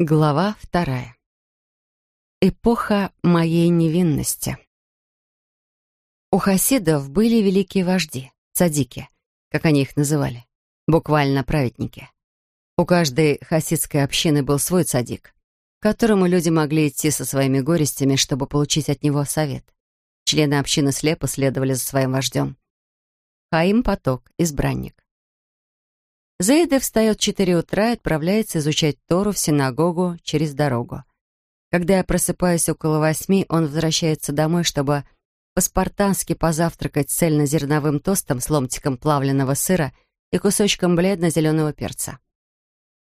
Глава вторая. Эпоха моей невинности. У хасидов были великие вожди, цадики, как они их называли, буквально праведники. У каждой хасидской общины был свой цадик, к которому люди могли идти со своими горестями, чтобы получить от него совет. Члены общины слепо следовали за своим вождем. Хаим Поток, избранник. Зейда встает в четыре утра и отправляется изучать Тору в синагогу через дорогу. Когда я просыпаюсь около восьми, он возвращается домой, чтобы по-спартански позавтракать цельнозерновым тостом с ломтиком плавленного сыра и кусочком бледно-зеленого перца.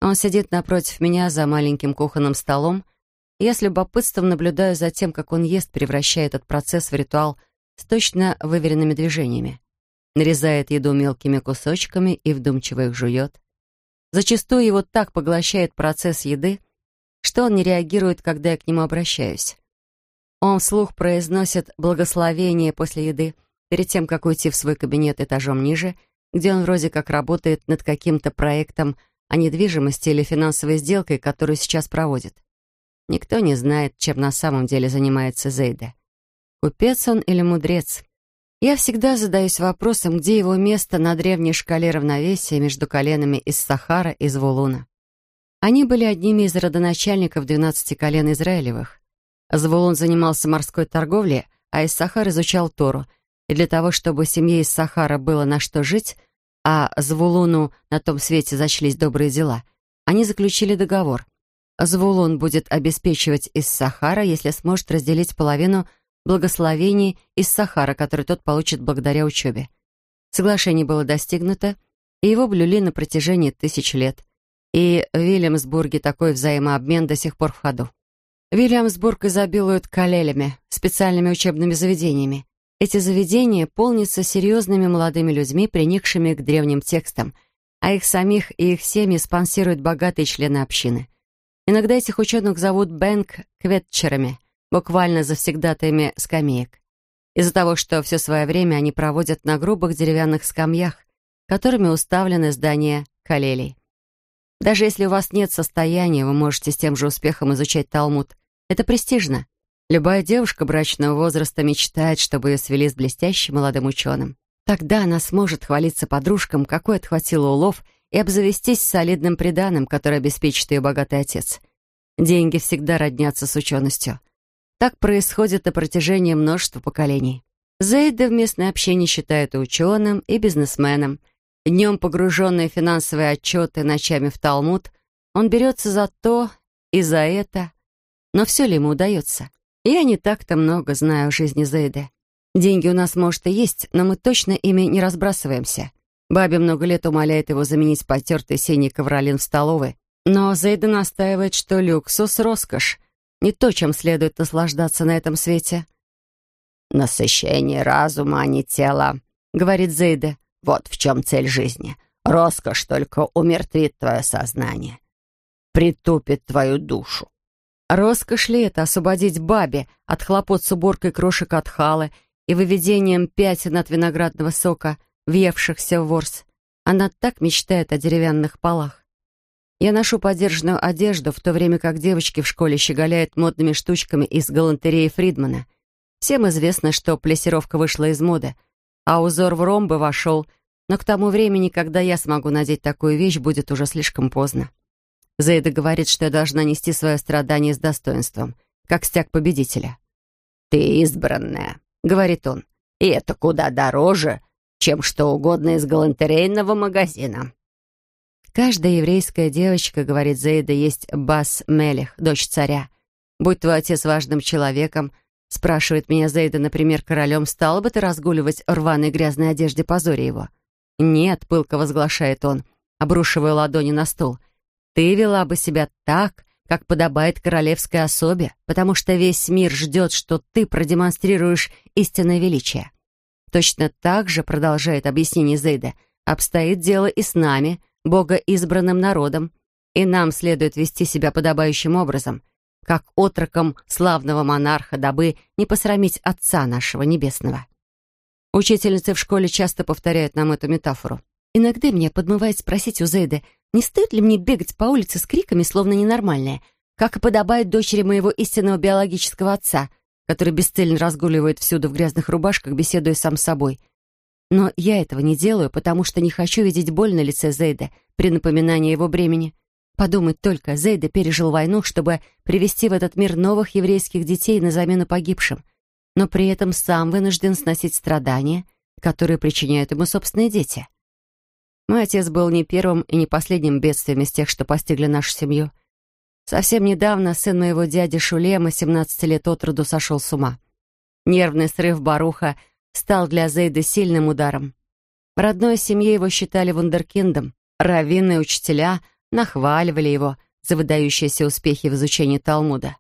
Он сидит напротив меня за маленьким кухонным столом, и я с любопытством наблюдаю за тем, как он ест, превращая этот процесс в ритуал с точно выверенными движениями нарезает еду мелкими кусочками и вдумчиво их жует. Зачастую его так поглощает процесс еды, что он не реагирует, когда я к нему обращаюсь. Он вслух произносит благословение после еды, перед тем, как уйти в свой кабинет этажом ниже, где он вроде как работает над каким-то проектом о недвижимости или финансовой сделкой, которую сейчас проводит. Никто не знает, чем на самом деле занимается Зейда. Купец он или мудрец — я всегда задаюсь вопросом, где его место на древней шкале равновесия между коленами из Сахара и Звулуна. Они были одними из родоначальников двенадцати колен Израилевых. Звулун занимался морской торговлей, а из Сахара изучал Тору. И для того, чтобы семье из Сахара было на что жить, а Звулуну на том свете зачлись добрые дела, они заключили договор. Звулун будет обеспечивать из Сахара, если сможет разделить половину благословений из Сахара, который тот получит благодаря учебе. Соглашение было достигнуто, и его блюли на протяжении тысяч лет. И в Вильямсбурге такой взаимообмен до сих пор в ходу. Вильямсбург изобилует калелями, специальными учебными заведениями. Эти заведения полнятся серьезными молодыми людьми, приникшими к древним текстам, а их самих и их семьи спонсируют богатые члены общины. Иногда этих ученых зовут бэнк-кветчерами — буквально завсегдатаями скамеек. Из-за того, что все свое время они проводят на грубых деревянных скамьях, которыми уставлены здания калелей. Даже если у вас нет состояния, вы можете с тем же успехом изучать Талмуд. Это престижно. Любая девушка брачного возраста мечтает, чтобы ее свели с блестящим молодым ученым. Тогда она сможет хвалиться подружкам, какой отхватила улов, и обзавестись солидным приданым, который обеспечит ее богатый отец. Деньги всегда роднятся с ученостью. Так происходит на протяжении множества поколений. Зейда в местной общине считают ученым, и бизнесменом. Днем погруженный в финансовые отчеты, ночами в Талмуд, он берется за то и за это. Но все ли ему удается? Я не так-то много знаю о жизни Зейды. Деньги у нас, может, и есть, но мы точно ими не разбрасываемся. Бабе много лет умоляет его заменить потертый синий ковролин в столовой. Но Зейда настаивает, что люксус — роскошь, не то, чем следует наслаждаться на этом свете. «Насыщение разума, а не тела», — говорит Зейде. «Вот в чем цель жизни. Роскошь только умертвит твое сознание, притупит твою душу». Роскошь ли это освободить бабе от хлопот с уборкой крошек от халы и выведением пятен от виноградного сока, въевшихся в ворс? Она так мечтает о деревянных полах. Я ношу подержанную одежду, в то время как девочки в школе щеголяют модными штучками из галантереи Фридмана. Всем известно, что плесировка вышла из моды, а узор в ромбы вошел, но к тому времени, когда я смогу надеть такую вещь, будет уже слишком поздно. Зейда говорит, что я должна нести свое страдание с достоинством, как стяг победителя. «Ты избранная», — говорит он, — «и это куда дороже, чем что угодно из галантерейного магазина». Каждая еврейская девочка, говорит Зейда, есть Бас Мелех, дочь царя. Будь твой отец важным человеком, спрашивает меня Зейда, например, королем, стала бы ты разгуливать в рваной грязной одежде, позоря его? Нет, пылко возглашает он, обрушивая ладони на стол. Ты вела бы себя так, как подобает королевской особе, потому что весь мир ждет, что ты продемонстрируешь истинное величие. Точно так же, продолжает объяснение Зейда, обстоит дело и с нами — Бога избранным народом, и нам следует вести себя подобающим образом, как отроком славного монарха, дабы не посрамить Отца нашего Небесного. Учительницы в школе часто повторяют нам эту метафору. Иногда меня подмывает спросить у Зейды, не стоит ли мне бегать по улице с криками, словно ненормальная, как и подобает дочери моего истинного биологического отца, который бесцельно разгуливает всюду в грязных рубашках, беседуя сам с собой. Но я этого не делаю, потому что не хочу видеть боль на лице Зейда при напоминании его бремени. Подумать только, Зейда пережил войну, чтобы привести в этот мир новых еврейских детей на замену погибшим, но при этом сам вынужден сносить страдания, которые причиняют ему собственные дети. Мой отец был не первым и не последним бедствием из тех, что постигли нашу семью. Совсем недавно сын моего дяди Шулема, 17 лет от роду, сошел с ума. Нервный срыв Баруха стал для Зейда сильным ударом. В родной семье его считали вундеркиндом. Раввины и учителя нахваливали его за выдающиеся успехи в изучении Талмуда.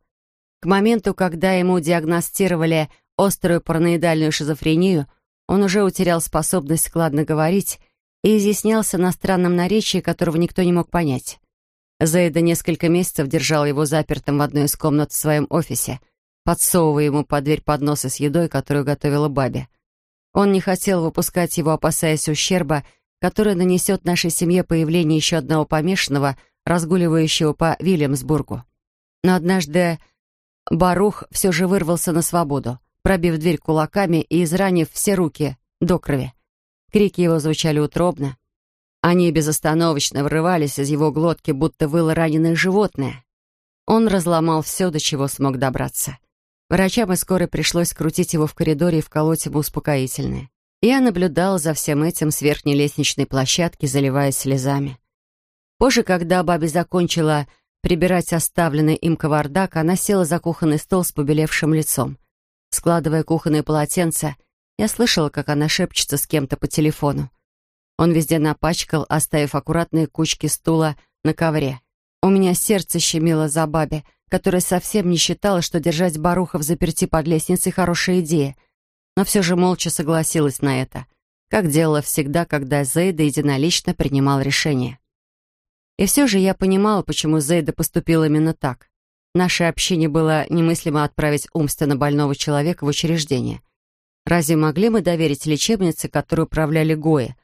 К моменту, когда ему диагностировали острую параноидальную шизофрению, он уже утерял способность складно говорить и изъяснялся на странном наречии, которого никто не мог понять. Зейда несколько месяцев держал его запертым в одной из комнат в своем офисе, подсовывая ему под дверь подносы с едой, которую готовила бабе. Он не хотел выпускать его, опасаясь ущерба, который нанесет нашей семье появление еще одного помешанного, разгуливающего по Вильямсбургу. Но однажды Барух все же вырвался на свободу, пробив дверь кулаками и изранив все руки до крови. Крики его звучали утробно. Они безостановочно врывались из его глотки, будто выло раненое животное. Он разломал все, до чего смог добраться. Врачам и скорой пришлось крутить его в коридоре и вколоть ему успокоительное. Я наблюдал за всем этим с верхней лестничной площадки, заливаясь слезами. Позже, когда баби закончила прибирать оставленный им кавардак, она села за кухонный стол с побелевшим лицом. Складывая кухонное полотенце, я слышала, как она шепчется с кем-то по телефону. Он везде напачкал, оставив аккуратные кучки стула на ковре. У меня сердце щемило за бабе, которая совсем не считала, что держать Баруха в заперти под лестницей — хорошая идея, но все же молча согласилась на это, как делала всегда, когда Зейда единолично принимал решение. И все же я понимала, почему Зейда поступил именно так. Наше общение было немыслимо отправить умственно больного человека в учреждение. Разве могли мы доверить лечебнице, которую управляли Гои,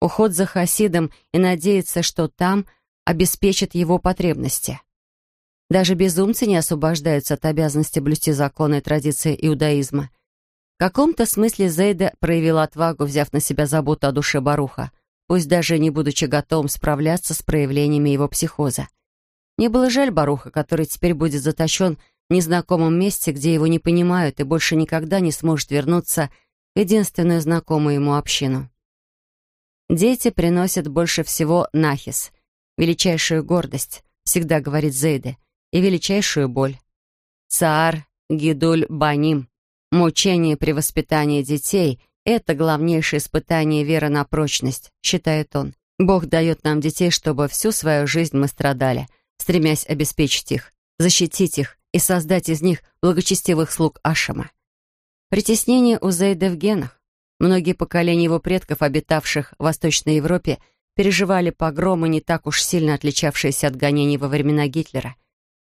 уход за Хасидом и надеяться, что там обеспечат его потребности? Даже безумцы не освобождаются от обязанности блюсти законы и традиции иудаизма. В каком-то смысле Зейда проявил отвагу, взяв на себя заботу о душе Баруха, пусть даже не будучи готовым справляться с проявлениями его психоза. Мне было жаль Баруха, который теперь будет затащен незнакомом месте, где его не понимают и больше никогда не сможет вернуться в единственную знакомую ему общину. «Дети приносят больше всего нахис, величайшую гордость», всегда говорит Зейде, и величайшую боль. Цаар Гидуль Баним. Мучение при воспитании детей — это главнейшее испытание веры на прочность, считает он. Бог дает нам детей, чтобы всю свою жизнь мы страдали, стремясь обеспечить их, защитить их, и создать из них благочестивых слуг Ашама. Притеснение у Зейда в генах. Многие поколения его предков, обитавших в Восточной Европе, переживали погромы, не так уж сильно отличавшиеся от гонений во времена Гитлера.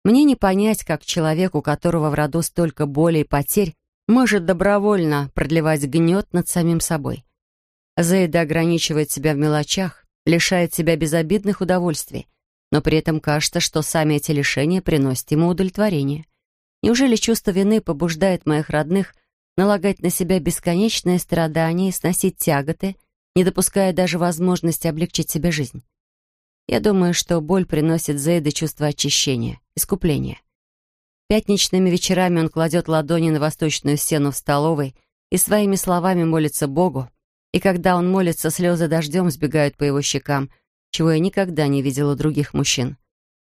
Мне не понять, как человек, у которого в роду столько боли и потерь, может добровольно продлевать гнет над самим собой. Зейда ограничивает себя в мелочах, лишает себя безобидных удовольствий, но при этом кажется, что сами эти лишения приносят ему удовлетворение. Неужели чувство вины побуждает моих родных налагать на себя бесконечное страдание и сносить тяготы, не допуская даже возможности облегчить себе жизнь? Я думаю, что боль приносит Зейда чувство очищения, искупления. Пятничными вечерами он кладет ладони на восточную стену в столовой и своими словами молится Богу, и когда он молится, слезы дождем сбегают по его щекам — чего я никогда не видела у других мужчин.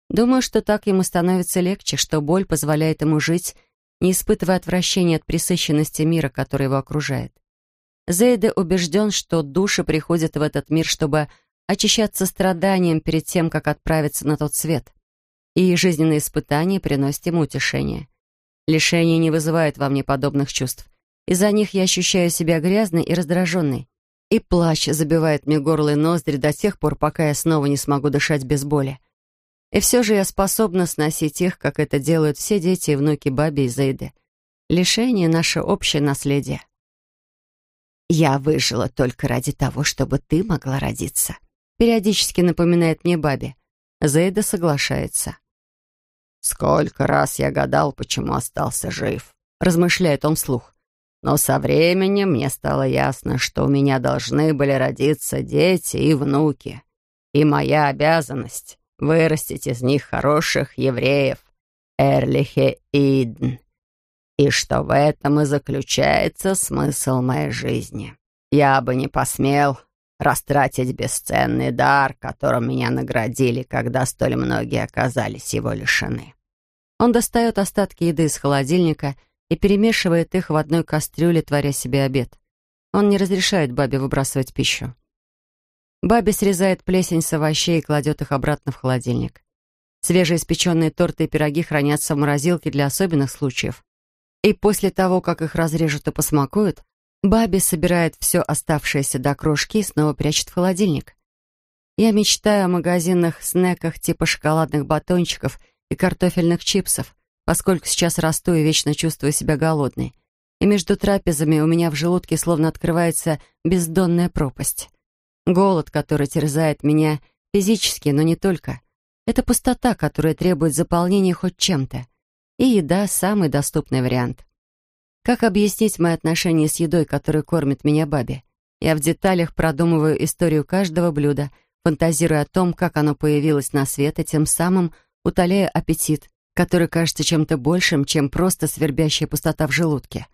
Думаю, что так ему становится легче, что боль позволяет ему жить, не испытывая отвращения от пресыщенности мира, который его окружает. Зейде убежден, что души приходят в этот мир, чтобы очищаться страданием перед тем, как отправиться на тот свет. И жизненные испытания приносят ему утешение. Лишение не вызывает во мне подобных чувств. Из-за них я ощущаю себя грязной и раздраженной и плач забивает мне горло и ноздри до тех пор, пока я снова не смогу дышать без боли. И все же я способна сносить их, как это делают все дети и внуки Баби и Зейды. Лишение — наше общее наследие. «Я выжила только ради того, чтобы ты могла родиться», — периодически напоминает мне Баби. Зейда соглашается. «Сколько раз я гадал, почему остался жив», — размышляет он вслух. «Но со временем мне стало ясно, что у меня должны были родиться дети и внуки. И моя обязанность — вырастить из них хороших евреев, Эрлихе Идн. И что в этом и заключается смысл моей жизни. Я бы не посмел растратить бесценный дар, которым меня наградили, когда столь многие оказались его лишены. Он достает остатки еды из холодильника и перемешивает их в одной кастрюле, творя себе обед. Он не разрешает бабе выбрасывать пищу. Бабе срезает плесень с овощей и кладет их обратно в холодильник. Свежеиспеченные торты и пироги хранятся в морозилке для особенных случаев. И после того, как их разрежут и посмакуют, Баби собирает все оставшееся до крошки и снова прячет в холодильник. Я мечтаю о магазинных снеках типа шоколадных батончиков и картофельных чипсов, поскольку сейчас расту и вечно чувствую себя голодной. И между трапезами у меня в желудке словно открывается бездонная пропасть. Голод, который терзает меня физически, но не только. Это пустота, которая требует заполнения хоть чем-то. И еда — самый доступный вариант. Как объяснить мои отношения с едой, которая кормит меня бабе? Я в деталях продумываю историю каждого блюда, фантазируя о том, как оно появилось на свет, и тем самым утоляя аппетит, который кажется чем-то большим, чем просто свербящая пустота в желудке.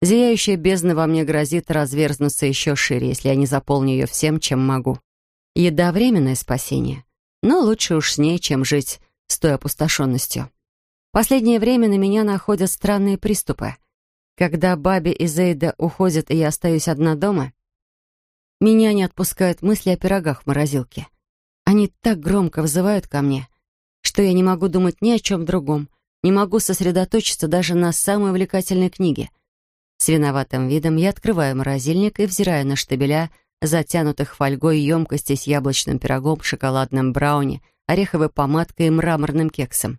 Зияющая бездна во мне грозит разверзнуться еще шире, если я не заполню ее всем, чем могу. Еда — временное спасение, но лучше уж с ней, чем жить с той опустошенностью. Последнее время на меня находят странные приступы — когда Баби и Зейда уходят, и я остаюсь одна дома, меня не отпускают мысли о пирогах в морозилке. Они так громко взывают ко мне, что я не могу думать ни о чем другом, не могу сосредоточиться даже на самой увлекательной книге. С виноватым видом я открываю морозильник и взираю на штабеля, затянутых фольгой емкостей с яблочным пирогом, шоколадным брауни, ореховой помадкой и мраморным кексом.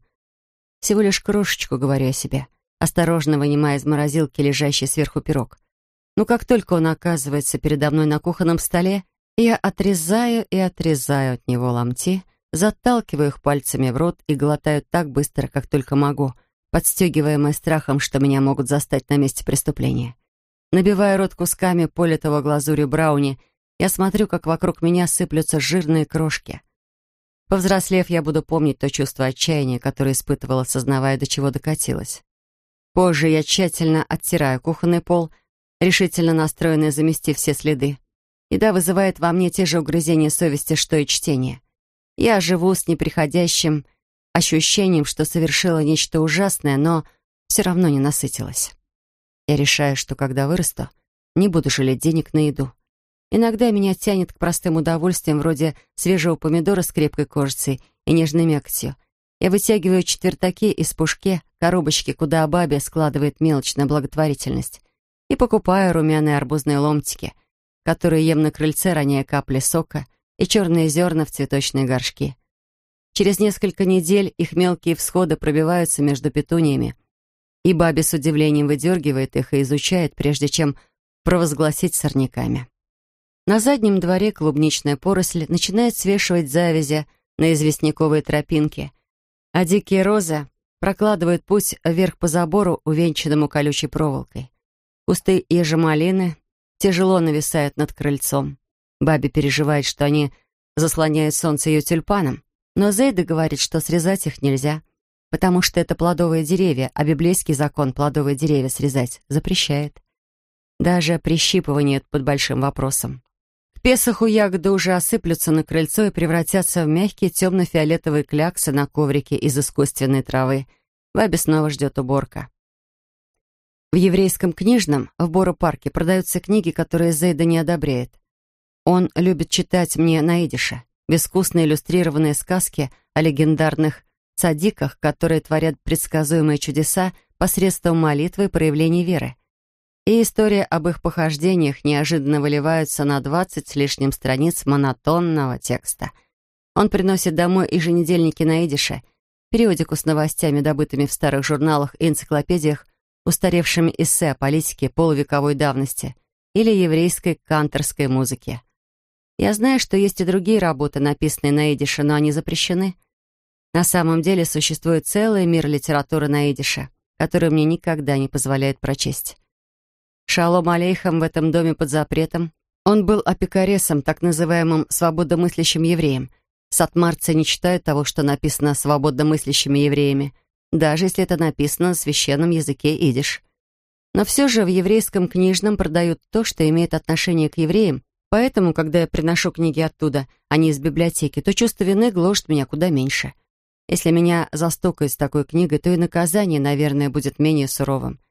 Всего лишь крошечку, говорю о себе — осторожно вынимая из морозилки лежащий сверху пирог. Но как только он оказывается передо мной на кухонном столе, я отрезаю и отрезаю от него ломти, заталкиваю их пальцами в рот и глотаю так быстро, как только могу, подстегиваемый страхом, что меня могут застать на месте преступления. Набивая рот кусками политого глазурью брауни, я смотрю, как вокруг меня сыплются жирные крошки. Повзрослев, я буду помнить то чувство отчаяния, которое испытывала, сознавая, до чего докатилась. Позже я тщательно оттираю кухонный пол, решительно настроенный замести все следы. Еда вызывает во мне те же угрызения совести, что и чтение. Я живу с неприходящим ощущением, что совершила нечто ужасное, но все равно не насытилась. Я решаю, что когда вырасту, не буду жалеть денег на еду. Иногда меня тянет к простым удовольствиям вроде свежего помидора с крепкой кожицей и нежной мякотью, я вытягиваю четвертаки из пушки, коробочки, куда бабе складывает мелочь на благотворительность, и покупаю румяные арбузные ломтики, которые ем на крыльце, роняя капли сока и черные зерна в цветочные горшки. Через несколько недель их мелкие всходы пробиваются между петуниями, и бабе с удивлением выдергивает их и изучает, прежде чем провозгласить сорняками. На заднем дворе клубничная поросль начинает свешивать завязи на известняковые тропинки — а дикие розы прокладывают путь вверх по забору, увенчанному колючей проволокой. Кусты ежемалины тяжело нависают над крыльцом. Баби переживает, что они заслоняют солнце ее тюльпаном, но Зейда говорит, что срезать их нельзя, потому что это плодовые деревья, а библейский закон плодовые деревья срезать запрещает. Даже прищипывание под большим вопросом. Песоху ягоды уже осыплются на крыльцо и превратятся в мягкие темно-фиолетовые кляксы на коврике из искусственной травы. Бабе снова ждет уборка. В еврейском книжном в Боро-парке продаются книги, которые Зейда не одобряет. Он любит читать мне на идише безвкусно иллюстрированные сказки о легендарных цадиках, которые творят предсказуемые чудеса посредством молитвы и проявлений веры и история об их похождениях неожиданно выливается на двадцать с лишним страниц монотонного текста. Он приносит домой еженедельники на идише, периодику с новостями, добытыми в старых журналах и энциклопедиях, устаревшими эссе о политике полувековой давности или еврейской канторской музыке. Я знаю, что есть и другие работы, написанные на идише, но они запрещены. На самом деле существует целый мир литературы на идише, который мне никогда не позволяет прочесть. Шалом алейхам в этом доме под запретом. Он был апикаресом, так называемым свободомыслящим евреем. Сатмарцы не читают того, что написано свободомыслящими евреями, даже если это написано на священном языке идиш. Но все же в еврейском книжном продают то, что имеет отношение к евреям, поэтому, когда я приношу книги оттуда, а не из библиотеки, то чувство вины гложет меня куда меньше. Если меня застукают с такой книгой, то и наказание, наверное, будет менее суровым.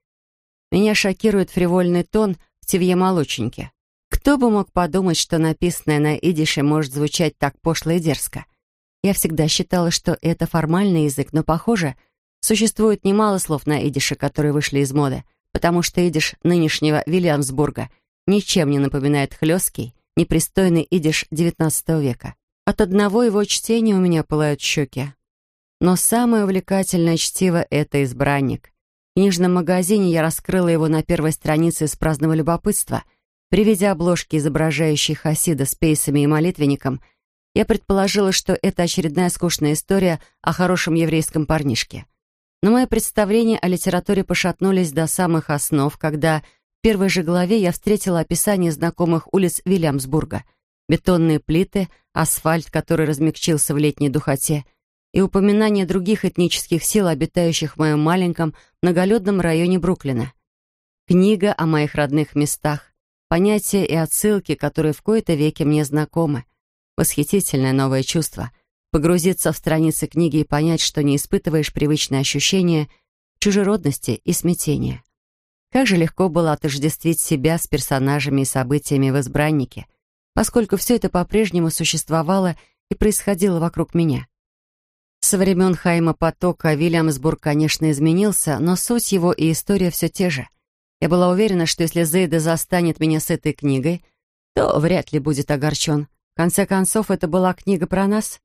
Меня шокирует фривольный тон в «Тивье молоченьке». Кто бы мог подумать, что написанное на идише может звучать так пошло и дерзко? Я всегда считала, что это формальный язык, но, похоже, существует немало слов на идише, которые вышли из моды, потому что идиш нынешнего Вильямсбурга ничем не напоминает хлесткий, непристойный идиш XIX века. От одного его чтения у меня пылают щеки. Но самое увлекательное чтиво — это «Избранник». Книжном магазине я раскрыла его на первой странице из праздного любопытства. При виде обложки, изображающей Хасида с пейсами и молитвенником, я предположила, что это очередная скучная история о хорошем еврейском парнишке. Но мои представления о литературе пошатнулись до самых основ, когда в первой же главе я встретила описание знакомых улиц Вильямсбурга. Бетонные плиты, асфальт, который размягчился в летней духоте — и упоминание других этнических сил, обитающих в моем маленьком многолюдном районе Бруклина. Книга о моих родных местах, понятия и отсылки, которые в кои-то веки мне знакомы. Восхитительное новое чувство — погрузиться в страницы книги и понять, что не испытываешь привычные ощущения чужеродности и смятения. Как же легко было отождествить себя с персонажами и событиями в «Избраннике», поскольку все это по-прежнему существовало и происходило вокруг меня. Со времен Хайма Потока Вильямсбург, конечно, изменился, но суть его и история все те же. Я была уверена, что если Зейда застанет меня с этой книгой, то вряд ли будет огорчен. В конце концов, это была книга про нас.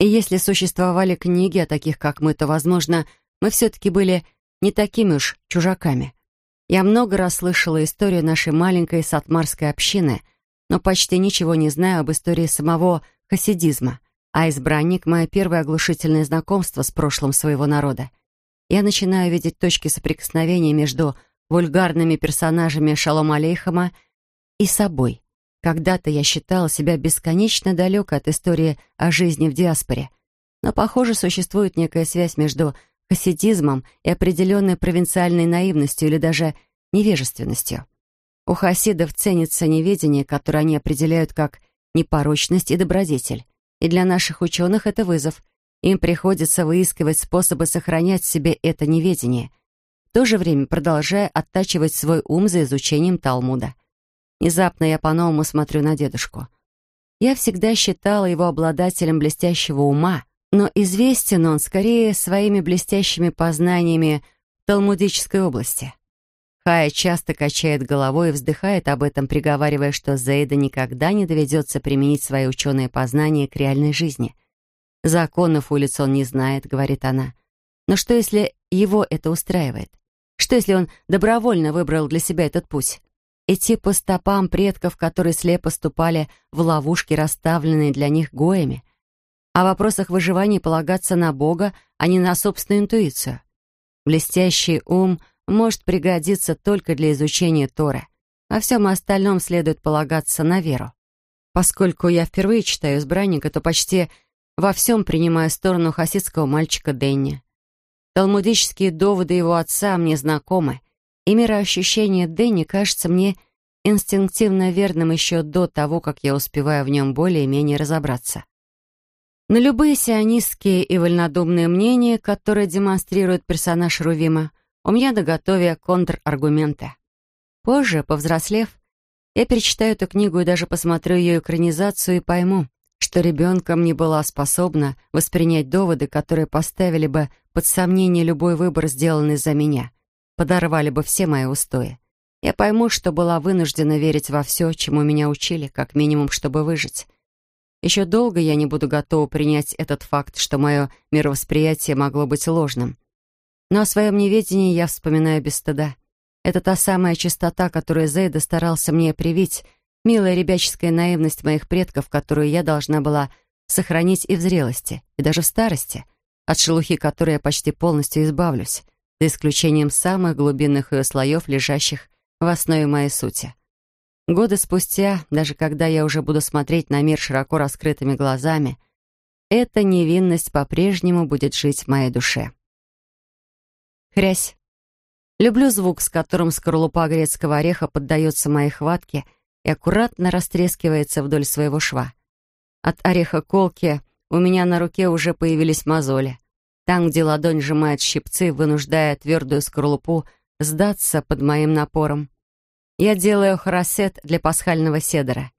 И если существовали книги о таких, как мы, то, возможно, мы все-таки были не такими уж чужаками. Я много раз слышала историю нашей маленькой сатмарской общины, но почти ничего не знаю об истории самого хасидизма — а избранник — мое первое оглушительное знакомство с прошлым своего народа. Я начинаю видеть точки соприкосновения между вульгарными персонажами Шалом Алейхама и собой. Когда-то я считала себя бесконечно далекой от истории о жизни в диаспоре, но, похоже, существует некая связь между хасидизмом и определенной провинциальной наивностью или даже невежественностью. У хасидов ценится неведение, которое они определяют как непорочность и добродетель. И для наших ученых это вызов. Им приходится выискивать способы сохранять себе это неведение, в то же время продолжая оттачивать свой ум за изучением Талмуда. Внезапно я по-новому смотрю на дедушку. Я всегда считала его обладателем блестящего ума, но известен он скорее своими блестящими познаниями в талмудической области. Хая часто качает головой и вздыхает об этом, приговаривая, что Зейда никогда не доведется применить свои ученые познания к реальной жизни. «Законов улиц он не знает», — говорит она. «Но что, если его это устраивает? Что, если он добровольно выбрал для себя этот путь? Идти по стопам предков, которые слепо ступали в ловушки, расставленные для них гоями? О вопросах выживания полагаться на Бога, а не на собственную интуицию? Блестящий ум — может пригодиться только для изучения Торы. Во всем остальном следует полагаться на веру. Поскольку я впервые читаю «Избранника», то почти во всем принимаю сторону хасидского мальчика Дэнни. Талмудические доводы его отца мне знакомы, и мироощущение Дэнни кажется мне инстинктивно верным еще до того, как я успеваю в нем более-менее разобраться. На любые сионистские и вольнодумные мнения, которые демонстрирует персонаж Рувима, у меня наготове контраргументы. Позже, повзрослев, я перечитаю эту книгу и даже посмотрю ее экранизацию и пойму, что ребенком не была способна воспринять доводы, которые поставили бы под сомнение любой выбор, сделанный за меня, подорвали бы все мои устои. Я пойму, что была вынуждена верить во все, чему меня учили, как минимум, чтобы выжить. Еще долго я не буду готова принять этот факт, что мое мировосприятие могло быть ложным, но о своем неведении я вспоминаю без стыда. Это та самая чистота, которую Зейда старался мне привить, милая ребяческая наивность моих предков, которую я должна была сохранить и в зрелости, и даже в старости, от шелухи которой я почти полностью избавлюсь, за исключением самых глубинных ее слоев, лежащих в основе моей сути. Годы спустя, даже когда я уже буду смотреть на мир широко раскрытыми глазами, эта невинность по-прежнему будет жить в моей душе. Хрясь. Люблю звук, с которым скорлупа грецкого ореха поддается моей хватке и аккуратно растрескивается вдоль своего шва. От ореха колки у меня на руке уже появились мозоли. Там, где ладонь сжимает щипцы, вынуждая твердую скорлупу сдаться под моим напором. Я делаю хоросет для пасхального седера.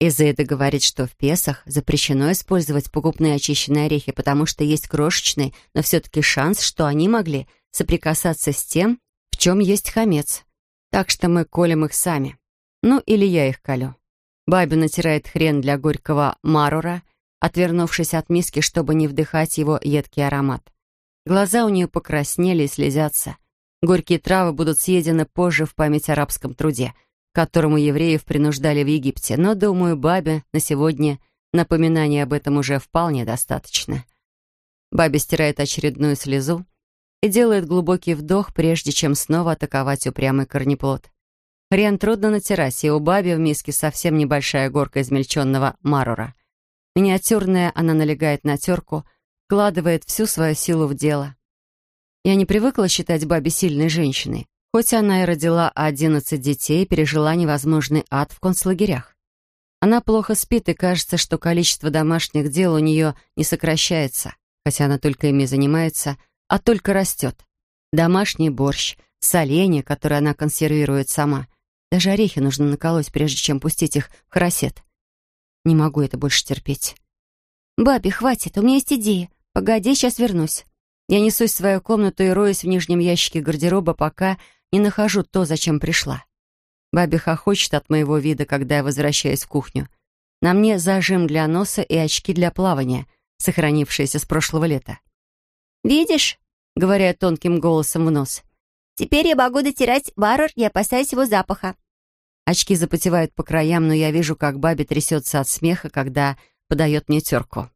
Изейда говорит, что в Песах запрещено использовать покупные очищенные орехи, потому что есть крошечный, но все-таки шанс, что они могли соприкасаться с тем, в чем есть хамец. Так что мы колем их сами. Ну, или я их колю. Баби натирает хрен для горького марура, отвернувшись от миски, чтобы не вдыхать его едкий аромат. Глаза у нее покраснели и слезятся. Горькие травы будут съедены позже в память о арабском труде, которому евреев принуждали в Египте, но, думаю, бабе на сегодня напоминания об этом уже вполне достаточно. Бабе стирает очередную слезу и делает глубокий вдох, прежде чем снова атаковать упрямый корнеплод. Хрен трудно натирать, и у баби в миске совсем небольшая горка измельченного марура. Миниатюрная она налегает на терку, вкладывает всю свою силу в дело. Я не привыкла считать бабе сильной женщиной, хоть она и родила одиннадцать детей и пережила невозможный ад в концлагерях. Она плохо спит, и кажется, что количество домашних дел у нее не сокращается, хотя она только ими занимается, а только растет. Домашний борщ, соленья, которые она консервирует сама. Даже орехи нужно наколоть, прежде чем пустить их в хоросет. Не могу это больше терпеть. «Баби, хватит, у меня есть идея. Погоди, сейчас вернусь». Я несусь в свою комнату и роюсь в нижнем ящике гардероба, пока не нахожу то, зачем пришла. Баби хохочет от моего вида, когда я возвращаюсь в кухню. На мне зажим для носа и очки для плавания, сохранившиеся с прошлого лета. «Видишь?» — говорю я тонким голосом в нос. «Теперь я могу дотирать барор и опасаюсь его запаха». Очки запотевают по краям, но я вижу, как Баби трясется от смеха, когда подает мне терку.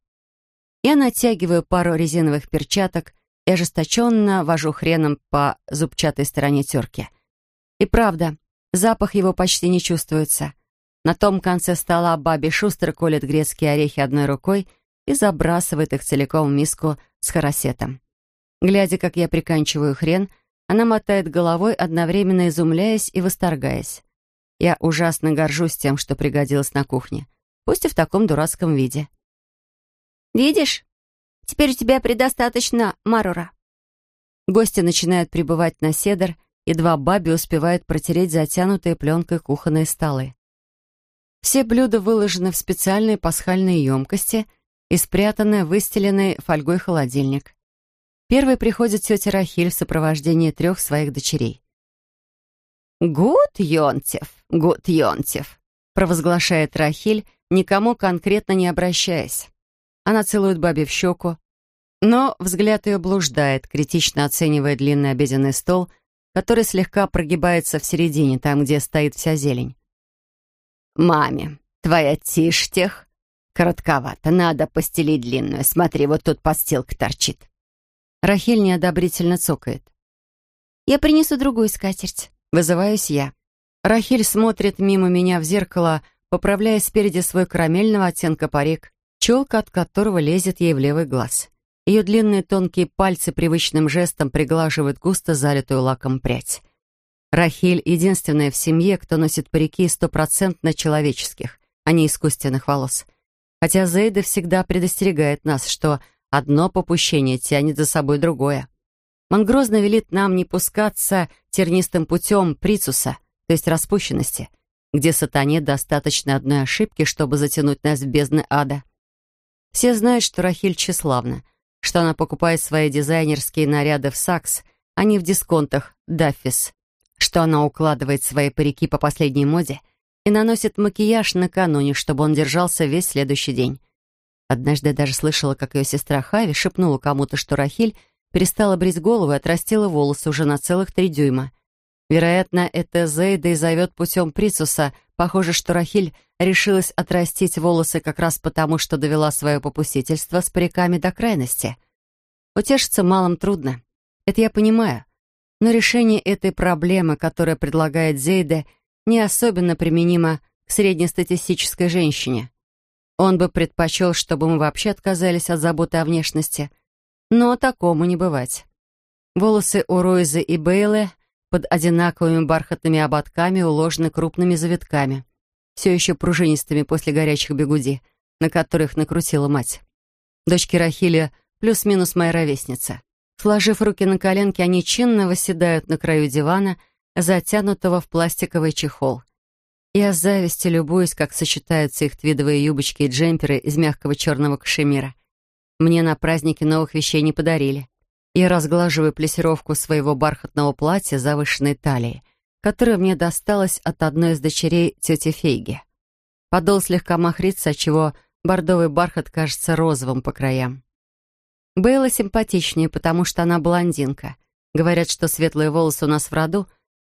Я натягиваю пару резиновых перчаток и ожесточенно вожу хреном по зубчатой стороне терки. И правда, запах его почти не чувствуется. На том конце стола Баби шустро колет грецкие орехи одной рукой и забрасывает их целиком в миску с хоросетом. Глядя, как я приканчиваю хрен, она мотает головой, одновременно изумляясь и восторгаясь. Я ужасно горжусь тем, что пригодилось на кухне, пусть и в таком дурацком виде. «Видишь? Теперь у тебя предостаточно марура». Гости начинают прибывать на седр, два баби успевают протереть затянутые пленкой кухонные столы. Все блюда выложены в специальные пасхальные емкости и спрятаны в выстеленный фольгой холодильник. Первой приходит тетя Рахиль в сопровождении трех своих дочерей. «Гуд, Йонтев, гуд, Йонтев», провозглашает Рахиль, никому конкретно не обращаясь. Она целует бабе в щеку, но взгляд ее блуждает, критично оценивая длинный обеденный стол, который слегка прогибается в середине, там, где стоит вся зелень. «Маме, твоя тиштех коротковато, надо постелить длинную. Смотри, вот тут подстилка торчит». Рахиль неодобрительно цокает. «Я принесу другую скатерть». Вызываюсь я. Рахиль смотрит мимо меня в зеркало, поправляя спереди свой карамельного оттенка парик, челка от которого лезет ей в левый глаз. Ее длинные тонкие пальцы привычным жестом приглаживают густо залитую лаком прядь. Рахиль — единственная в семье, кто носит парики стопроцентно человеческих, а не искусственных волос. Хотя Зейда всегда предостерегает нас, что одно попущение тянет за собой другое. Он грозно велит нам не пускаться тернистым путем прицуса, то есть распущенности, где сатане достаточно одной ошибки, чтобы затянуть нас в бездны ада. Все знают, что Рахиль тщеславна, что она покупает свои дизайнерские наряды в Сакс, а не в дисконтах Даффис, что она укладывает свои парики по последней моде и наносит макияж накануне, чтобы он держался весь следующий день. Однажды даже слышала, как ее сестра Хави шепнула кому-то, что Рахиль перестала брить голову и отрастила волосы уже на целых три дюйма. Вероятно, это Зейда и зовет путем Прицуса. Похоже, что Рахиль решилась отрастить волосы как раз потому, что довела свое попустительство с париками до крайности. Утешиться малым трудно. Это я понимаю. Но решение этой проблемы, которое предлагает Зейде, не особенно применимо к среднестатистической женщине. Он бы предпочел, чтобы мы вообще отказались от заботы о внешности. Но такому не бывать. Волосы у Ройзы и Бейлы под одинаковыми бархатными ободками уложены крупными завитками, все еще пружинистыми после горячих бегуди, на которых накрутила мать. Дочки Рахили плюс-минус моя ровесница. Сложив руки на коленки, они чинно восседают на краю дивана, затянутого в пластиковый чехол. Я с завистью любуюсь, как сочетаются их твидовые юбочки и джемперы из мягкого черного кашемира. Мне на празднике новых вещей не подарили. Я разглаживаю плесировку своего бархатного платья завышенной талии, которое мне досталось от одной из дочерей тети Фейги. Подол слегка махрится, отчего бордовый бархат кажется розовым по краям. Бейла симпатичнее, потому что она блондинка. Говорят, что светлые волосы у нас в роду,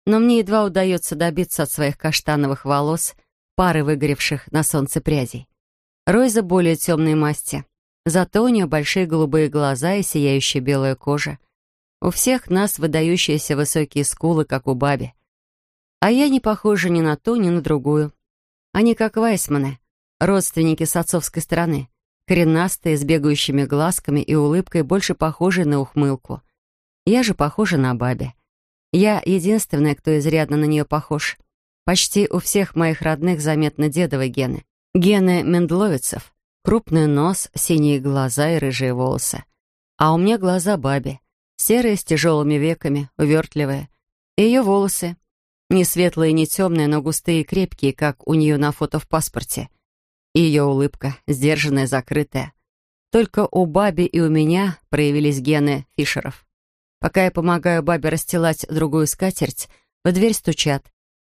но мне едва удается добиться от своих каштановых волос пары выгоревших на солнце прядей. Ройза более темной масти, зато у нее большие голубые глаза и сияющая белая кожа. У всех нас выдающиеся высокие скулы, как у Баби. А я не похожа ни на ту, ни на другую. Они как Вайсманы, родственники с отцовской стороны, коренастые, с бегающими глазками и улыбкой, больше похожие на ухмылку. Я же похожа на Баби. Я единственная, кто изрядно на нее похож. Почти у всех моих родных заметны дедовы гены. Гены мендловицев. Крупный нос, синие глаза и рыжие волосы. А у меня глаза Баби. Серые, с тяжелыми веками, увертливые. И ее волосы. Не светлые, не темные, но густые и крепкие, как у нее на фото в паспорте. И ее улыбка, сдержанная, закрытая. Только у Баби и у меня проявились гены Фишеров. Пока я помогаю бабе расстилать другую скатерть, в дверь стучат.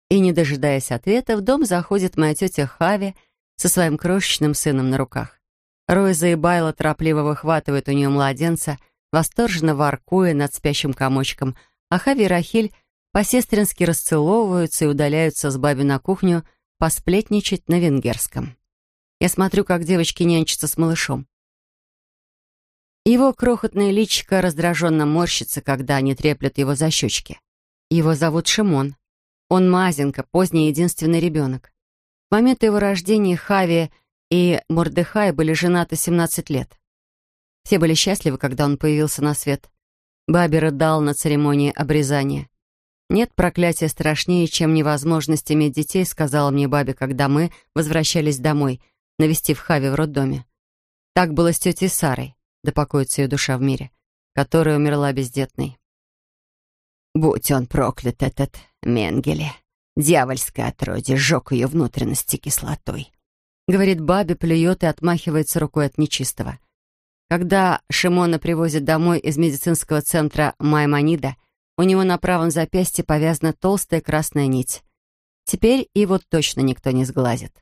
И, не дожидаясь ответа, в дом заходит моя тетя Хави со своим крошечным сыном на руках. Ройза и Байла торопливо выхватывают у нее младенца, восторженно воркуя над спящим комочком, а Хави и Рахиль по-сестрински расцеловываются и удаляются с баби на кухню посплетничать на венгерском. Я смотрю, как девочки нянчатся с малышом. Его крохотное личико раздраженно морщится, когда они треплют его за щечки. Его зовут Шимон. Он Мазенко, поздний единственный ребенок. В момент его рождения Хави и Мордыхай были женаты 17 лет. Все были счастливы, когда он появился на свет. Баби рыдал на церемонии обрезания. «Нет проклятия страшнее, чем невозможность иметь детей», сказала мне Баби, когда мы возвращались домой, навестив Хави в роддоме. Так было с тетей Сарой да покоится ее душа в мире, которая умерла бездетной. Будь он проклят, этот Менгеле. Дьявольское отродье сжег ее внутренности кислотой. Говорит бабе, плюет и отмахивается рукой от нечистого. Когда Шимона привозят домой из медицинского центра Маймонида, у него на правом запястье повязана толстая красная нить. Теперь его точно никто не сглазит.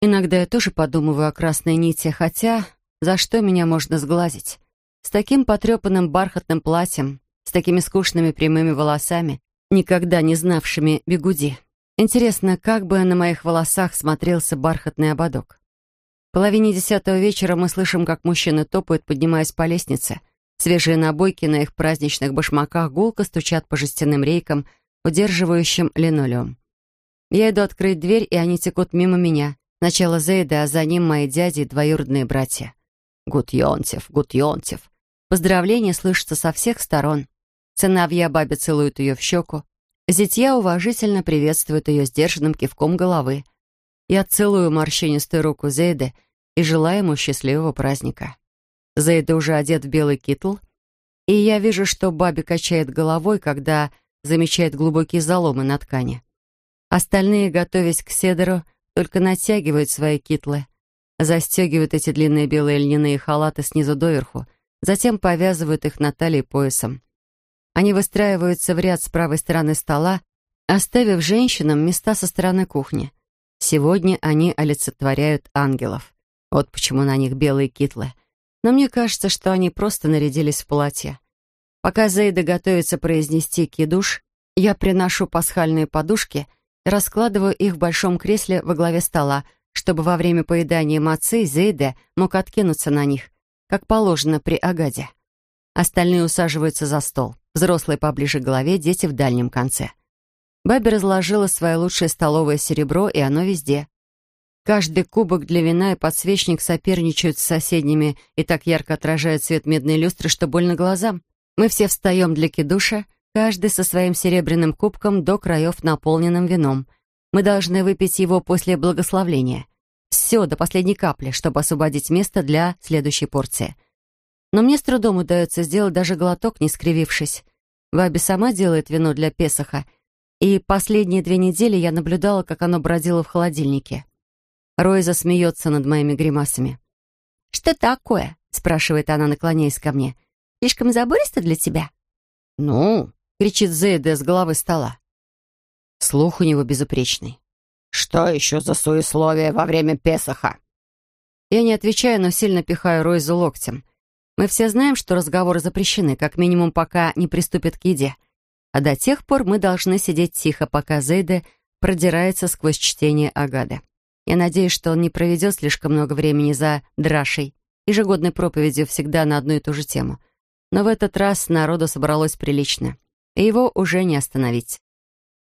Иногда я тоже подумываю о красной нити, хотя за что меня можно сглазить? С таким потрепанным бархатным платьем, с такими скучными прямыми волосами, никогда не знавшими бегуди. Интересно, как бы на моих волосах смотрелся бархатный ободок. В половине десятого вечера мы слышим, как мужчины топают, поднимаясь по лестнице. Свежие набойки на их праздничных башмаках гулко стучат по жестяным рейкам, удерживающим линолеум. Я иду открыть дверь, и они текут мимо меня. Сначала Зейда, а за ним мои дяди и двоюродные братья. Гутьонтев, Гутьонтев. Поздравления слышатся со всех сторон. Сыновья бабе целуют ее в щеку. Зятья уважительно приветствуют ее сдержанным кивком головы. Я целую морщинистую руку Зейды и желаю ему счастливого праздника. Зейда уже одет в белый китл, и я вижу, что бабе качает головой, когда замечает глубокие заломы на ткани. Остальные, готовясь к седеру, только натягивают свои китлы — застегивают эти длинные белые льняные халаты снизу доверху, затем повязывают их на талии поясом. Они выстраиваются в ряд с правой стороны стола, оставив женщинам места со стороны кухни. Сегодня они олицетворяют ангелов. Вот почему на них белые китлы. Но мне кажется, что они просто нарядились в платье. Пока Зейда готовится произнести кидуш, я приношу пасхальные подушки и раскладываю их в большом кресле во главе стола, чтобы во время поедания мацы Зейде мог откинуться на них, как положено при Агаде. Остальные усаживаются за стол. Взрослые поближе к голове, дети в дальнем конце. Баби разложила свое лучшее столовое серебро, и оно везде. Каждый кубок для вина и подсвечник соперничают с соседними и так ярко отражают свет медной люстры, что больно глазам. Мы все встаем для кидуша, каждый со своим серебряным кубком до краев наполненным вином. Мы должны выпить его после благословления. Все до последней капли, чтобы освободить место для следующей порции. Но мне с трудом удается сделать даже глоток, не скривившись. Ваби сама делает вино для Песоха, и последние две недели я наблюдала, как оно бродило в холодильнике. Ройза смеется над моими гримасами. «Что такое?» — спрашивает она, наклоняясь ко мне. «Слишком забористо для тебя?» «Ну?» — кричит Зейда с головы стола. Слух у него безупречный. «Что еще за суесловие во время Песоха?» Я не отвечаю, но сильно пихаю Ройзу локтем. Мы все знаем, что разговоры запрещены, как минимум пока не приступят к еде. А до тех пор мы должны сидеть тихо, пока Зейде продирается сквозь чтение Агады. Я надеюсь, что он не проведет слишком много времени за драшей, ежегодной проповедью всегда на одну и ту же тему. Но в этот раз народу собралось прилично, и его уже не остановить.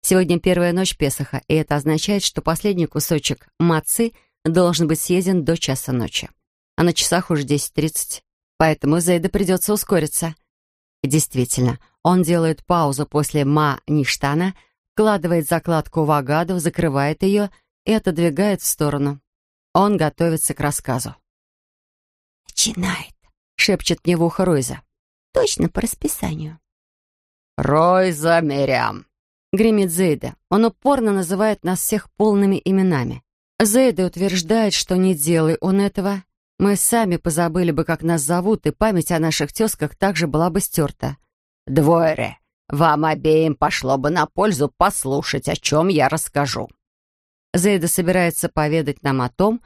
Сегодня первая ночь Песоха, и это означает, что последний кусочек мацы должен быть съеден до часа ночи. А на часах уже 10.30, поэтому Зейда придется ускориться. И действительно, он делает паузу после ма-ништана, вкладывает закладку в агаду, закрывает ее — и отодвигает в сторону. Он готовится к рассказу. «Начинает», — шепчет мне в ухо Ройза. «Точно по расписанию». «Ройза Мириам», — гремит Зейда. Он упорно называет нас всех полными именами. Зейда утверждает, что не делай он этого. Мы сами позабыли бы, как нас зовут, и память о наших тезках также была бы стерта. «Двойре, вам обеим пошло бы на пользу послушать, о чем я расскажу». Зейда собирается поведать нам о том,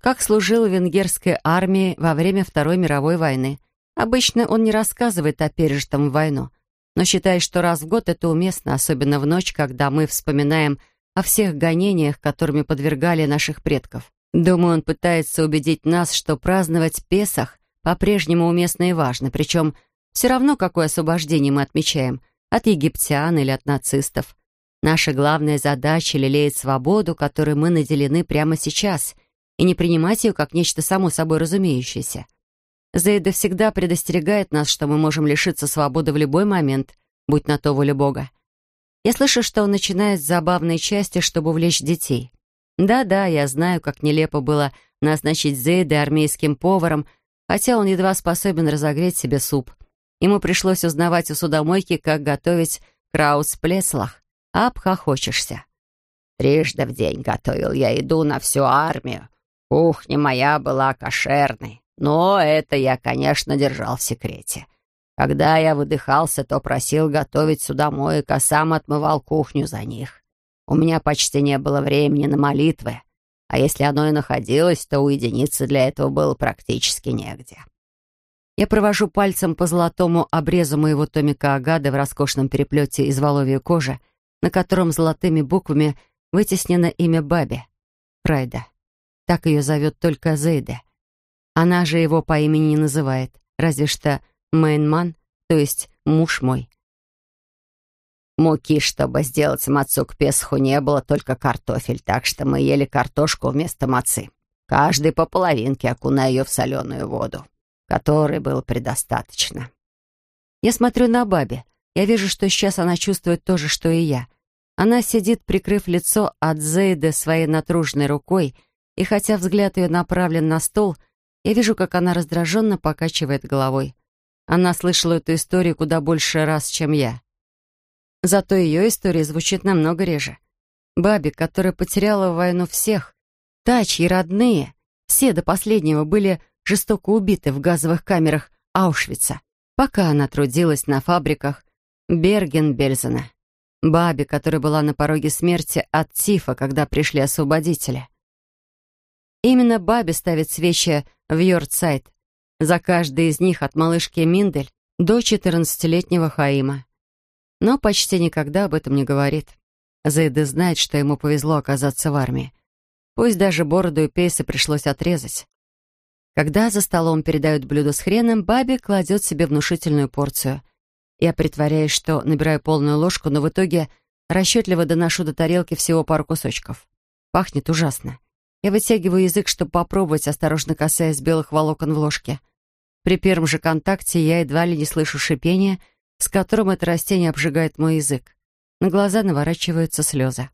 как служил в венгерской армии во время Второй мировой войны. Обычно он не рассказывает о пережитом войну, но считает, что раз в год это уместно, особенно в ночь, когда мы вспоминаем о всех гонениях, которыми подвергали наших предков. Думаю, он пытается убедить нас, что праздновать Песах по-прежнему уместно и важно, причем все равно, какое освобождение мы отмечаем, от египтян или от нацистов. Наша главная задача — лелеять свободу, которой мы наделены прямо сейчас, и не принимать ее как нечто само собой разумеющееся. Зейда всегда предостерегает нас, что мы можем лишиться свободы в любой момент, будь на то воля Бога. Я слышу, что он начинает с забавной части, чтобы увлечь детей. Да-да, я знаю, как нелепо было назначить Зейда армейским поваром, хотя он едва способен разогреть себе суп. Ему пришлось узнавать у судомойки, как готовить краус-плеслах обхохочешься. Трижды в день готовил я еду на всю армию. Кухня моя была кошерной, но это я, конечно, держал в секрете. Когда я выдыхался, то просил готовить судомоек, а сам отмывал кухню за них. У меня почти не было времени на молитвы, а если оно и находилось, то уединиться для этого было практически негде. Я провожу пальцем по золотому обрезу моего томика Агады в роскошном переплете из воловьей кожи, на котором золотыми буквами вытеснено имя Баби, Прайда. Так ее зовет только Зейда. Она же его по имени не называет, разве что Мейнман, то есть муж мой. Муки, чтобы сделать мацу к Песху, не было, только картофель, так что мы ели картошку вместо мацы. Каждый по половинке окуная ее в соленую воду, которой было предостаточно. Я смотрю на Баби. Я вижу, что сейчас она чувствует то же, что и я. Она сидит, прикрыв лицо от Зейда своей натруженной рукой, и хотя взгляд ее направлен на стол, я вижу, как она раздраженно покачивает головой. Она слышала эту историю куда больше раз, чем я. Зато ее история звучит намного реже. Баби, которая потеряла в войну всех, та, чьи родные, все до последнего были жестоко убиты в газовых камерах Аушвица, пока она трудилась на фабриках Берген-Бельзена. Бабе, которая была на пороге смерти от тифа, когда пришли освободители. Именно Бабе ставит свечи в Йордсайд. За каждой из них от малышки Миндель до 14-летнего Хаима. Но почти никогда об этом не говорит. Зейда знает, что ему повезло оказаться в армии. Пусть даже бороду и пейсы пришлось отрезать. Когда за столом передают блюдо с хреном, Баби кладет себе внушительную порцию. Я притворяюсь, что набираю полную ложку, но в итоге расчетливо доношу до тарелки всего пару кусочков. Пахнет ужасно. Я вытягиваю язык, чтобы попробовать, осторожно касаясь белых волокон в ложке. При первом же контакте я едва ли не слышу шипения, с которым это растение обжигает мой язык. На глаза наворачиваются слезы.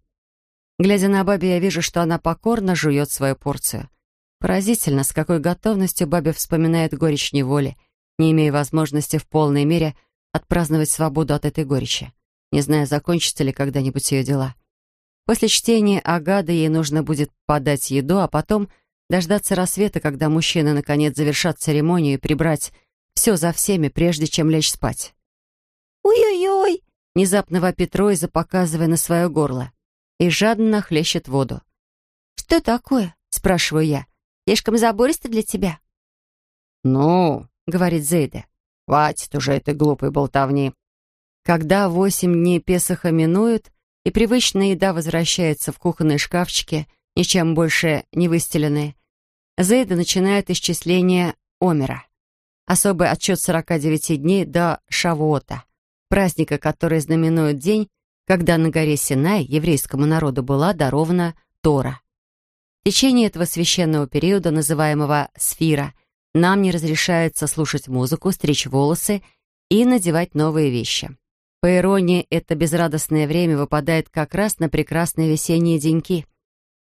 Глядя на Баби, я вижу, что она покорно жует свою порцию. Поразительно, с какой готовностью Баби вспоминает горечь неволи, не имея возможности в полной мере отпраздновать свободу от этой горечи, не зная, закончатся ли когда-нибудь ее дела. После чтения Агады ей нужно будет подать еду, а потом дождаться рассвета, когда мужчины наконец завершат церемонию и прибрать все за всеми, прежде чем лечь спать. «Ой-ой-ой!» — внезапно вопит Ройза, показывая на свое горло, и жадно хлещет воду. «Что такое?» — спрашиваю я. Слишком забористо для тебя?» «Ну», — говорит Зейда, — «хватит уже этой глупой болтовни». Когда восемь дней Песоха минуют, и привычная еда возвращается в кухонные шкафчики, ничем больше не выстеленные, Зейда начинает исчисление Омера. Особый отчет 49 дней до Шавуота, праздника, который знаменует день, когда на горе Синай еврейскому народу была дарована Тора. В течение этого священного периода, называемого «сфира», нам не разрешается слушать музыку, стричь волосы и надевать новые вещи. По иронии, это безрадостное время выпадает как раз на прекрасные весенние деньки.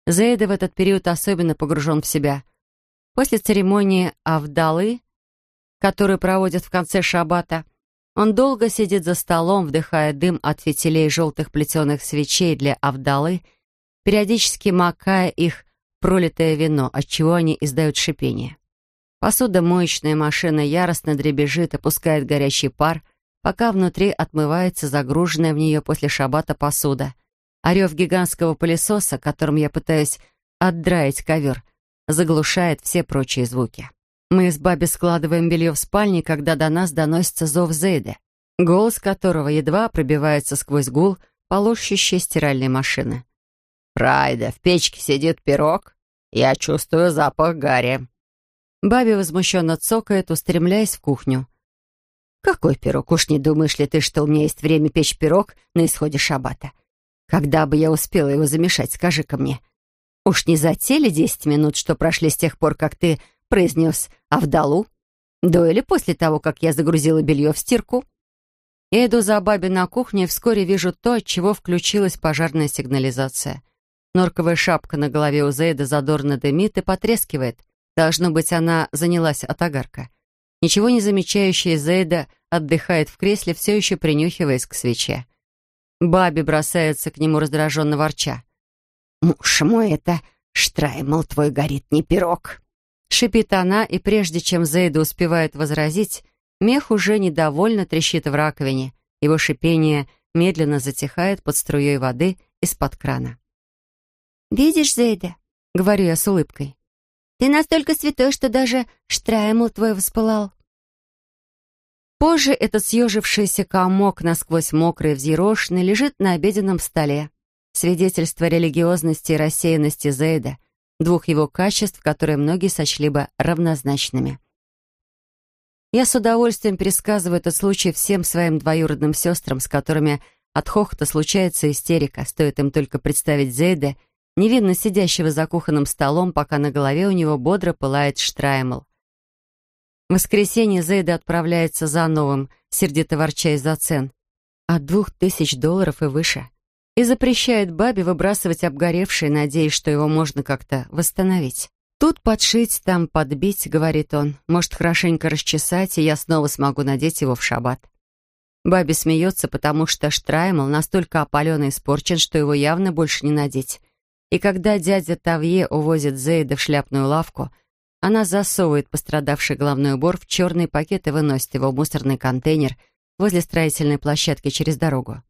Зейда в этот период особенно погружен в себя. После церемонии Авдалы, которую проводят в конце шаббата, он долго сидит за столом, вдыхая дым от фитилей желтых плетеных свечей для Авдалы, периодически макая их пролитое вино, отчего они издают шипение. Посудомоечная машина яростно дребезжит, опускает горячий пар, пока внутри отмывается загруженная в нее после шабата посуда. Орев гигантского пылесоса, которым я пытаюсь отдраить ковер, заглушает все прочие звуки. Мы с Баби складываем белье в спальне, когда до нас доносится зов Зейда, голос которого едва пробивается сквозь гул полощущей стиральной машины. «Прайда, в печке сидит пирог. Я чувствую запах гари». Баби возмущенно цокает, устремляясь в кухню. «Какой пирог? Уж не думаешь ли ты, что у меня есть время печь пирог на исходе шабата? Когда бы я успела его замешать, скажи-ка мне. Уж не за те ли десять минут, что прошли с тех пор, как ты произнес «Авдалу»? До или после того, как я загрузила белье в стирку?» Я иду за Баби на кухню и вскоре вижу то, от чего включилась пожарная сигнализация. Норковая шапка на голове у Зейда задорно дымит и потрескивает. Должно быть, она занялась от огарка. Ничего не замечающая Зейда отдыхает в кресле, все еще принюхиваясь к свече. Баби бросается к нему раздраженно ворча. «Муж мой, это штраймал твой горит не пирог!» Шипит она, и прежде чем Зейда успевает возразить, мех уже недовольно трещит в раковине. Его шипение медленно затихает под струей воды из-под крана. «Видишь, Зейда?» — говорю я с улыбкой. «Ты настолько святой, что даже штраймл твой воспылал». Позже этот съежившийся комок, насквозь мокрый и взъерошенный, лежит на обеденном столе. Свидетельство религиозности и рассеянности Зейда, двух его качеств, которые многие сочли бы равнозначными. Я с удовольствием пересказываю этот случай всем своим двоюродным сестрам, с которыми от хохота случается истерика, стоит им только представить Зейда невинно сидящего за кухонным столом, пока на голове у него бодро пылает штраймл. В воскресенье Зейда отправляется за новым, сердито ворча из-за цен. От двух тысяч долларов и выше. И запрещает бабе выбрасывать обгоревший, надеясь, что его можно как-то восстановить. «Тут подшить, там подбить», — говорит он. «Может, хорошенько расчесать, и я снова смогу надеть его в шаббат». Баби смеется, потому что штраймл настолько опален и испорчен, что его явно больше не надеть. И когда дядя Тавье увозит Зейда в шляпную лавку, она засовывает пострадавший головной убор в черный пакет и выносит его в мусорный контейнер возле строительной площадки через дорогу.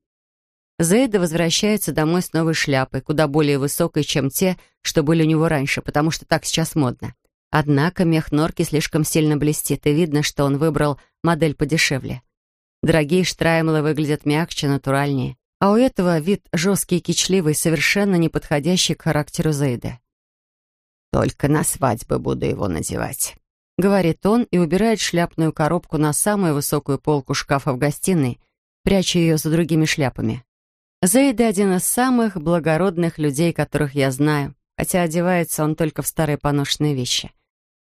Зейда возвращается домой с новой шляпой, куда более высокой, чем те, что были у него раньше, потому что так сейчас модно. Однако мех норки слишком сильно блестит, и видно, что он выбрал модель подешевле. Дорогие штраймлы выглядят мягче, натуральнее. А у этого вид жесткий и кичливый, совершенно не подходящий к характеру Зейда. «Только на свадьбы буду его надевать», — говорит он и убирает шляпную коробку на самую высокую полку шкафа в гостиной, пряча ее за другими шляпами. Зейда один из самых благородных людей, которых я знаю, хотя одевается он только в старые поношенные вещи.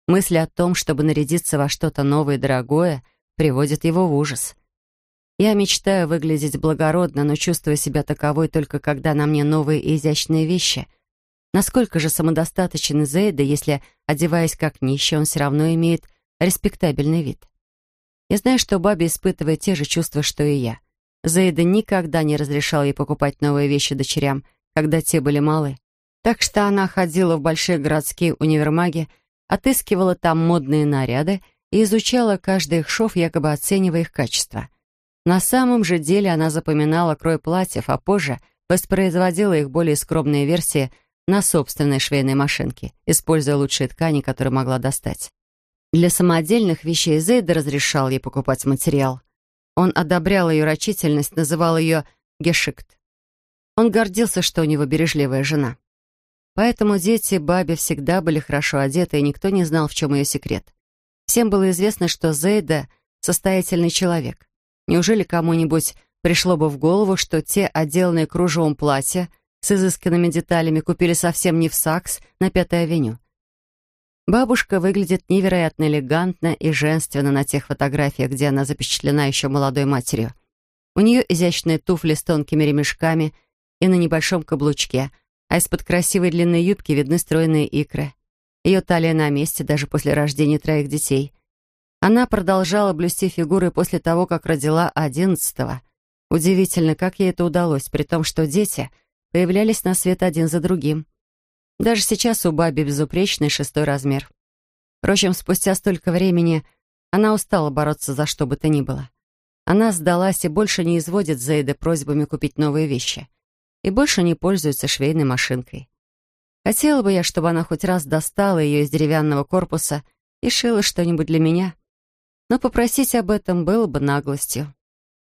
Мысли о том, чтобы нарядиться во что-то новое и дорогое, приводят его в ужас. Я мечтаю выглядеть благородно, но чувствую себя таковой только когда на мне новые и изящные вещи. Насколько же самодостаточен Зейда, если, одеваясь как нищий, он все равно имеет респектабельный вид. Я знаю, что Баби испытывает те же чувства, что и я. Зейда никогда не разрешал ей покупать новые вещи дочерям, когда те были малы. Так что она ходила в большие городские универмаги, отыскивала там модные наряды и изучала каждый их шов, якобы оценивая их качество. На самом же деле она запоминала крой платьев, а позже воспроизводила их более скромные версии на собственной швейной машинке, используя лучшие ткани, которые могла достать. Для самодельных вещей Зейда разрешал ей покупать материал — он одобрял ее рачительность, называл ее «гешикт». Он гордился, что у него бережливая жена. Поэтому дети Баби всегда были хорошо одеты, и никто не знал, в чем ее секрет. Всем было известно, что Зейда — состоятельный человек. Неужели кому-нибудь пришло бы в голову, что те, отделанные кружевом платья с изысканными деталями, купили совсем не в Сакс на Пятой авеню? Бабушка выглядит невероятно элегантно и женственно на тех фотографиях, где она запечатлена еще молодой матерью. У нее изящные туфли с тонкими ремешками и на небольшом каблучке, а из-под красивой длинной юбки видны стройные икры. Ее талия на месте даже после рождения троих детей. Она продолжала блюсти фигуры после того, как родила одиннадцатого. Удивительно, как ей это удалось, при том, что дети появлялись на свет один за другим. Даже сейчас у Баби безупречный шестой размер. Впрочем, спустя столько времени она устала бороться за что бы то ни было. Она сдалась и больше не изводит Зейда просьбами купить новые вещи. И больше не пользуется швейной машинкой. Хотела бы я, чтобы она хоть раз достала ее из деревянного корпуса и шила что-нибудь для меня. Но попросить об этом было бы наглостью.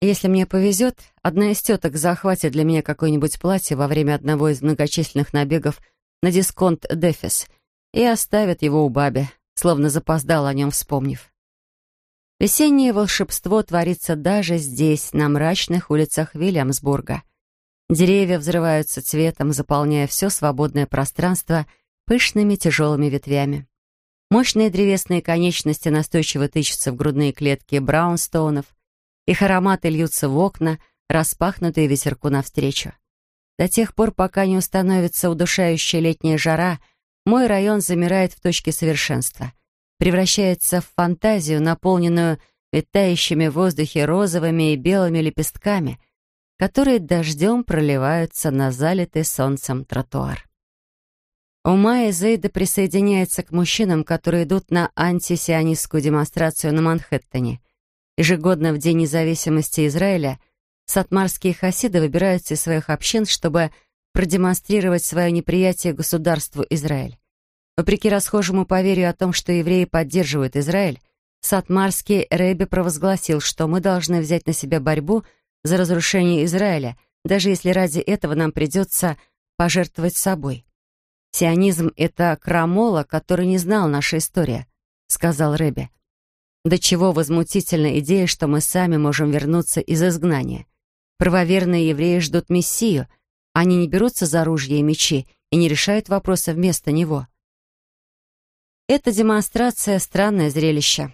Если мне повезет, одна из теток захватит для меня какое-нибудь платье во время одного из многочисленных набегов на дисконт Дефис и оставит его у баби, словно запоздал о нем вспомнив. Весеннее волшебство творится даже здесь, на мрачных улицах Вильямсбурга. Деревья взрываются цветом, заполняя все свободное пространство пышными тяжелыми ветвями. Мощные древесные конечности настойчиво тычутся в грудные клетки браунстоунов, их ароматы льются в окна, распахнутые ветерку навстречу. До тех пор, пока не установится удушающая летняя жара, мой район замирает в точке совершенства, превращается в фантазию, наполненную витающими в воздухе розовыми и белыми лепестками, которые дождем проливаются на залитый солнцем тротуар. У Майи Зейда присоединяется к мужчинам, которые идут на антисионистскую демонстрацию на Манхэттене. Ежегодно в День независимости Израиля – Сатмарские хасиды выбираются из своих общин, чтобы продемонстрировать свое неприятие государству Израиль. Вопреки расхожему поверью о том, что евреи поддерживают Израиль, Сатмарский Рэбби провозгласил, что мы должны взять на себя борьбу за разрушение Израиля, даже если ради этого нам придется пожертвовать собой. «Сионизм — это крамола, который не знал наша история», — сказал Рэбби. До чего возмутительна идея, что мы сами можем вернуться из изгнания. Правоверные евреи ждут Мессию. Они не берутся за ружья и мечи и не решают вопросы вместо него. Эта демонстрация — странное зрелище.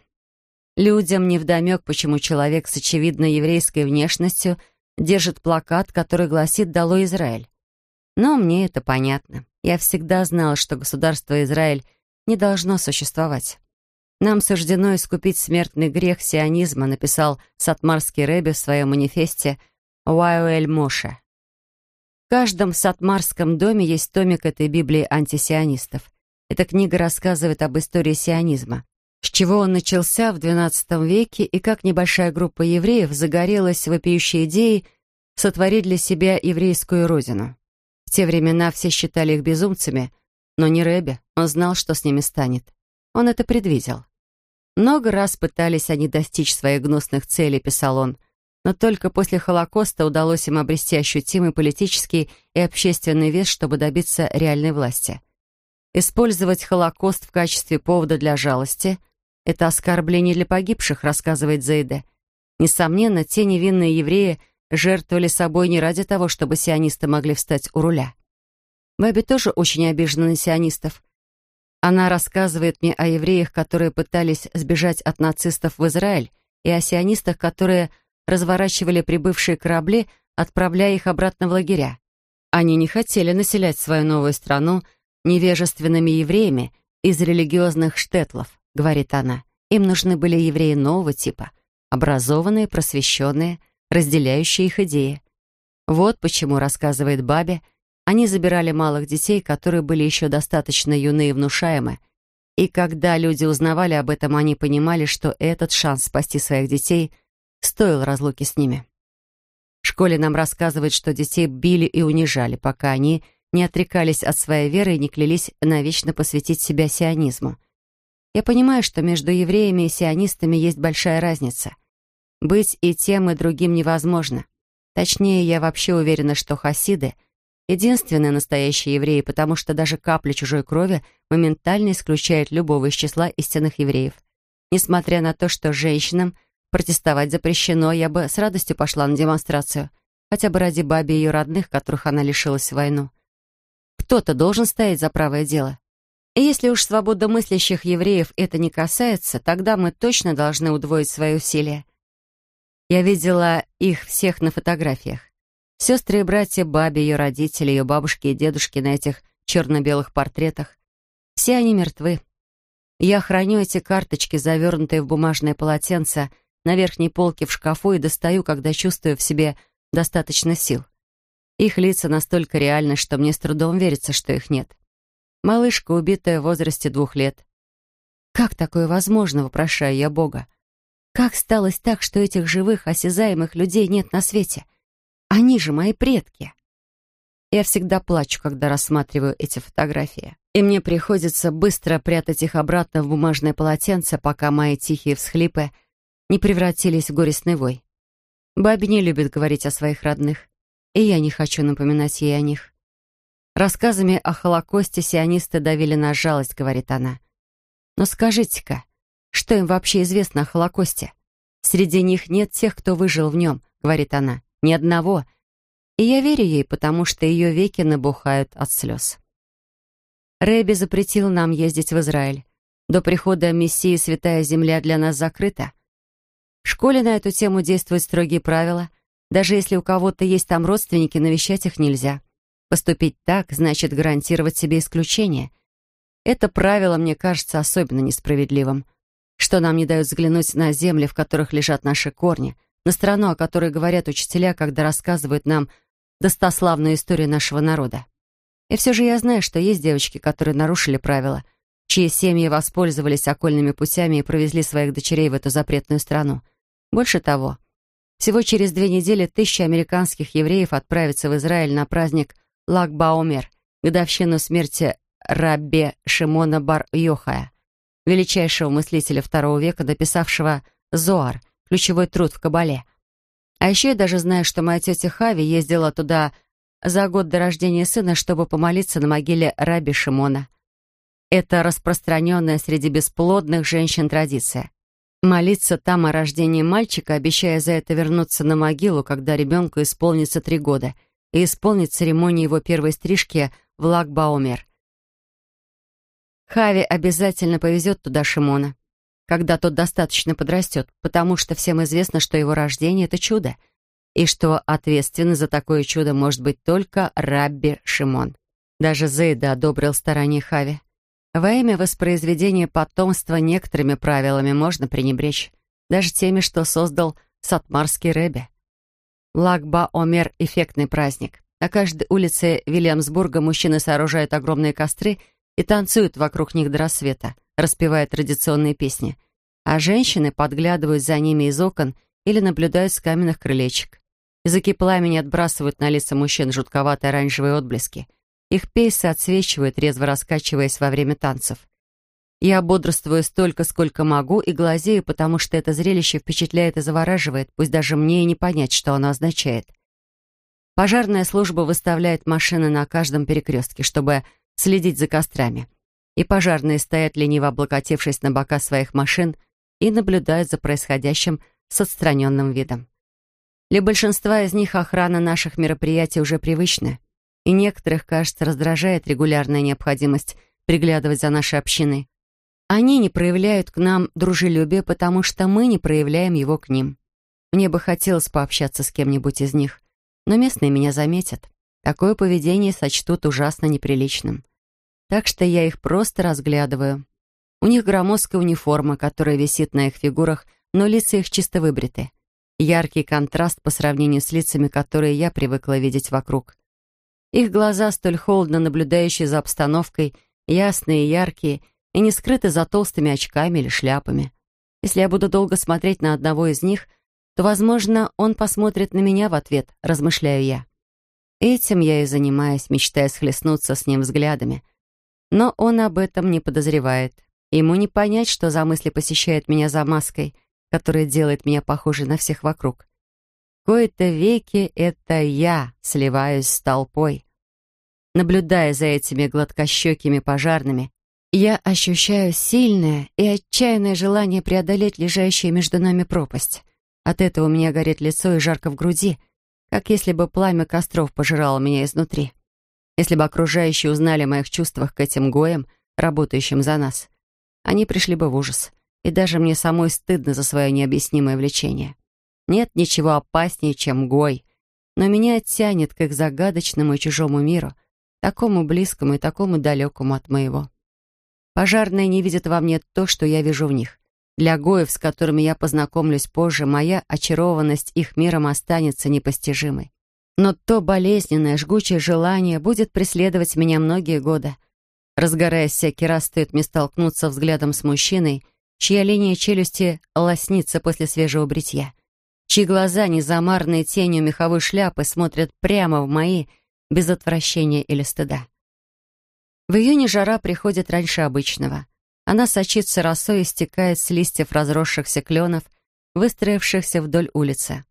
Людям невдомек, почему человек с очевидно еврейской внешностью держит плакат, который гласит «Дало Израиль». Но мне это понятно. Я всегда знала, что государство Израиль не должно существовать. «Нам суждено искупить смертный грех сионизма», написал Сатмарский Рэбби в своем манифесте Уайуэль Моше. В каждом сатмарском доме есть томик этой Библии антисионистов. Эта книга рассказывает об истории сионизма, с чего он начался в XII веке и как небольшая группа евреев загорелась вопиющей идеей сотворить для себя еврейскую родину. В те времена все считали их безумцами, но не Рэбе, он знал, что с ними станет. Он это предвидел. Много раз пытались они достичь своих гнусных целей, писал он, — но только после Холокоста удалось им обрести ощутимый политический и общественный вес, чтобы добиться реальной власти. Использовать Холокост в качестве повода для жалости Это оскорбление для погибших, рассказывает Зейде. Несомненно, те невинные евреи жертвовали собой не ради того, чтобы сионисты могли встать у руля. Бэби тоже очень обижена на сионистов. Она рассказывает мне о евреях, которые пытались сбежать от нацистов в Израиль, и о сионистах, которые разворачивали прибывшие корабли, отправляя их обратно в лагеря. Они не хотели населять свою новую страну невежественными евреями из религиозных штетлов, говорит она. Им нужны были евреи нового типа, образованные, просвещенные, разделяющие их идеи. Вот почему, рассказывает Бабе, они забирали малых детей, которые были еще достаточно юны и внушаемы. И когда люди узнавали об этом, они понимали, что этот шанс спасти своих детей стоил разлуки с ними. В школе нам рассказывают, что детей били и унижали, пока они не отрекались от своей веры и не клялись навечно посвятить себя сионизму. Я понимаю, что между евреями и сионистами есть большая разница. Быть и тем, и другим невозможно. Точнее, я вообще уверена, что хасиды — единственные настоящие евреи, потому что даже капля чужой крови моментально исключает любого из числа истинных евреев. Несмотря на то, что женщинам протестовать запрещено, я бы с радостью пошла на демонстрацию, хотя бы ради баби и ее родных, которых она лишилась в войну. Кто-то должен стоять за правое дело. И если уж свободомыслящих евреев это не касается, тогда мы точно должны удвоить свои усилия. Я видела их всех на фотографиях. Сестры и братья Баби, ее родители, ее бабушки и дедушки на этих черно-белых портретах. Все они мертвы. Я храню эти карточки, завернутые в бумажное полотенце, на верхней полке в шкафу и достаю, когда чувствую в себе достаточно сил. Их лица настолько реальны, что мне с трудом верится, что их нет. Малышка, убитая в возрасте двух лет. Как такое возможно, вопрошаю я Бога? Как сталось так, что этих живых, осязаемых людей нет на свете? Они же мои предки. Я всегда плачу, когда рассматриваю эти фотографии. И мне приходится быстро прятать их обратно в бумажное полотенце, пока мои тихие всхлипы не превратились в горестный вой. Баби не любит говорить о своих родных, и я не хочу напоминать ей о них. Рассказами о Холокосте сионисты давили на жалость, говорит она. Но скажите-ка, что им вообще известно о Холокосте? Среди них нет тех, кто выжил в нем, говорит она. Ни одного. И я верю ей, потому что ее веки набухают от слез. Рэби запретил нам ездить в Израиль. До прихода Мессии Святая Земля для нас закрыта. В школе на эту тему действуют строгие правила. Даже если у кого-то есть там родственники, навещать их нельзя. Поступить так значит гарантировать себе исключение. Это правило мне кажется особенно несправедливым. Что нам не дают взглянуть на земли, в которых лежат наши корни — на страну, о которой говорят учителя, когда рассказывают нам достославную историю нашего народа. И все же я знаю, что есть девочки, которые нарушили правила, чьи семьи воспользовались окольными путями и провезли своих дочерей в эту запретную страну. Больше того, всего через две недели тысячи американских евреев отправятся в Израиль на праздник Лагбаумер, годовщину смерти Раббе Шимона Бар-Йохая, величайшего мыслителя второго века, написавшего «Зоар», ключевой труд в Кабале. А еще я даже знаю, что моя тетя Хави ездила туда за год до рождения сына, чтобы помолиться на могиле Раби Шимона. Это распространенная среди бесплодных женщин традиция. Молиться там о рождении мальчика, обещая за это вернуться на могилу, когда ребенку исполнится три года, и исполнить церемонию его первой стрижки в Лагбаумер. Хави обязательно повезет туда Шимона когда тот достаточно подрастет, потому что всем известно, что его рождение — это чудо, и что ответственный за такое чудо может быть только Рабби Шимон. Даже Зейда одобрил старания Хави. Во имя воспроизведения потомства некоторыми правилами можно пренебречь, даже теми, что создал Сатмарский Рэбби. Лагба-Омер — эффектный праздник. На каждой улице Вильямсбурга мужчины сооружают огромные костры и танцуют вокруг них до рассвета, распевая традиционные песни, а женщины подглядывают за ними из окон или наблюдают с каменных крылечек. Языки пламени отбрасывают на лица мужчин жутковатые оранжевые отблески. Их пейсы отсвечивают, резво раскачиваясь во время танцев. Я бодрствую столько, сколько могу, и глазею, потому что это зрелище впечатляет и завораживает, пусть даже мне и не понять, что оно означает. Пожарная служба выставляет машины на каждом перекрестке, чтобы следить за кострами. и пожарные стоят лениво облокотившись на бока своих машин и наблюдают за происходящим с отстраненным видом. Для большинства из них охрана наших мероприятий уже привычна, и некоторых, кажется, раздражает регулярная необходимость приглядывать за нашей общиной. Они не проявляют к нам дружелюбия, потому что мы не проявляем его к ним. Мне бы хотелось пообщаться с кем-нибудь из них, но местные меня заметят. Такое поведение сочтут ужасно неприличным. Так что я их просто разглядываю. У них громоздкая униформа, которая висит на их фигурах, но лица их чисто выбриты. Яркий контраст по сравнению с лицами, которые я привыкла видеть вокруг. Их глаза, столь холодно наблюдающие за обстановкой, ясные и яркие, и не скрыты за толстыми очками или шляпами. Если я буду долго смотреть на одного из них, то, возможно, он посмотрит на меня в ответ, размышляю я. Этим я и занимаюсь, мечтая схлестнуться с ним взглядами. Но он об этом не подозревает. Ему не понять, что за мысли посещает меня за маской, которая делает меня похожей на всех вокруг. Кои-то веки это я сливаюсь с толпой. Наблюдая за этими гладкощекими пожарными, я ощущаю сильное и отчаянное желание преодолеть лежащую между нами пропасть. От этого у меня горит лицо и жарко в груди — как если бы пламя костров пожирало меня изнутри. Если бы окружающие узнали о моих чувствах к этим гоям, работающим за нас, они пришли бы в ужас. И даже мне самой стыдно за свое необъяснимое влечение. Нет ничего опаснее, чем гой, но меня тянет к их загадочному и чужому миру, такому близкому и такому далекому от моего. Пожарные не видят во мне то, что я вижу в них. Для гоев, с которыми я познакомлюсь позже, моя очарованность их миром останется непостижимой. Но то болезненное, жгучее желание будет преследовать меня многие годы. Разгораясь всякий раз, стоит мне столкнуться взглядом с мужчиной, чья линия челюсти лоснится после свежего бритья, чьи глаза, незамарные тенью меховой шляпы, смотрят прямо в мои, без отвращения или стыда. В июне жара приходит раньше обычного. Она сочится росой и стекает с листьев разросшихся кленов, выстроившихся вдоль улицы.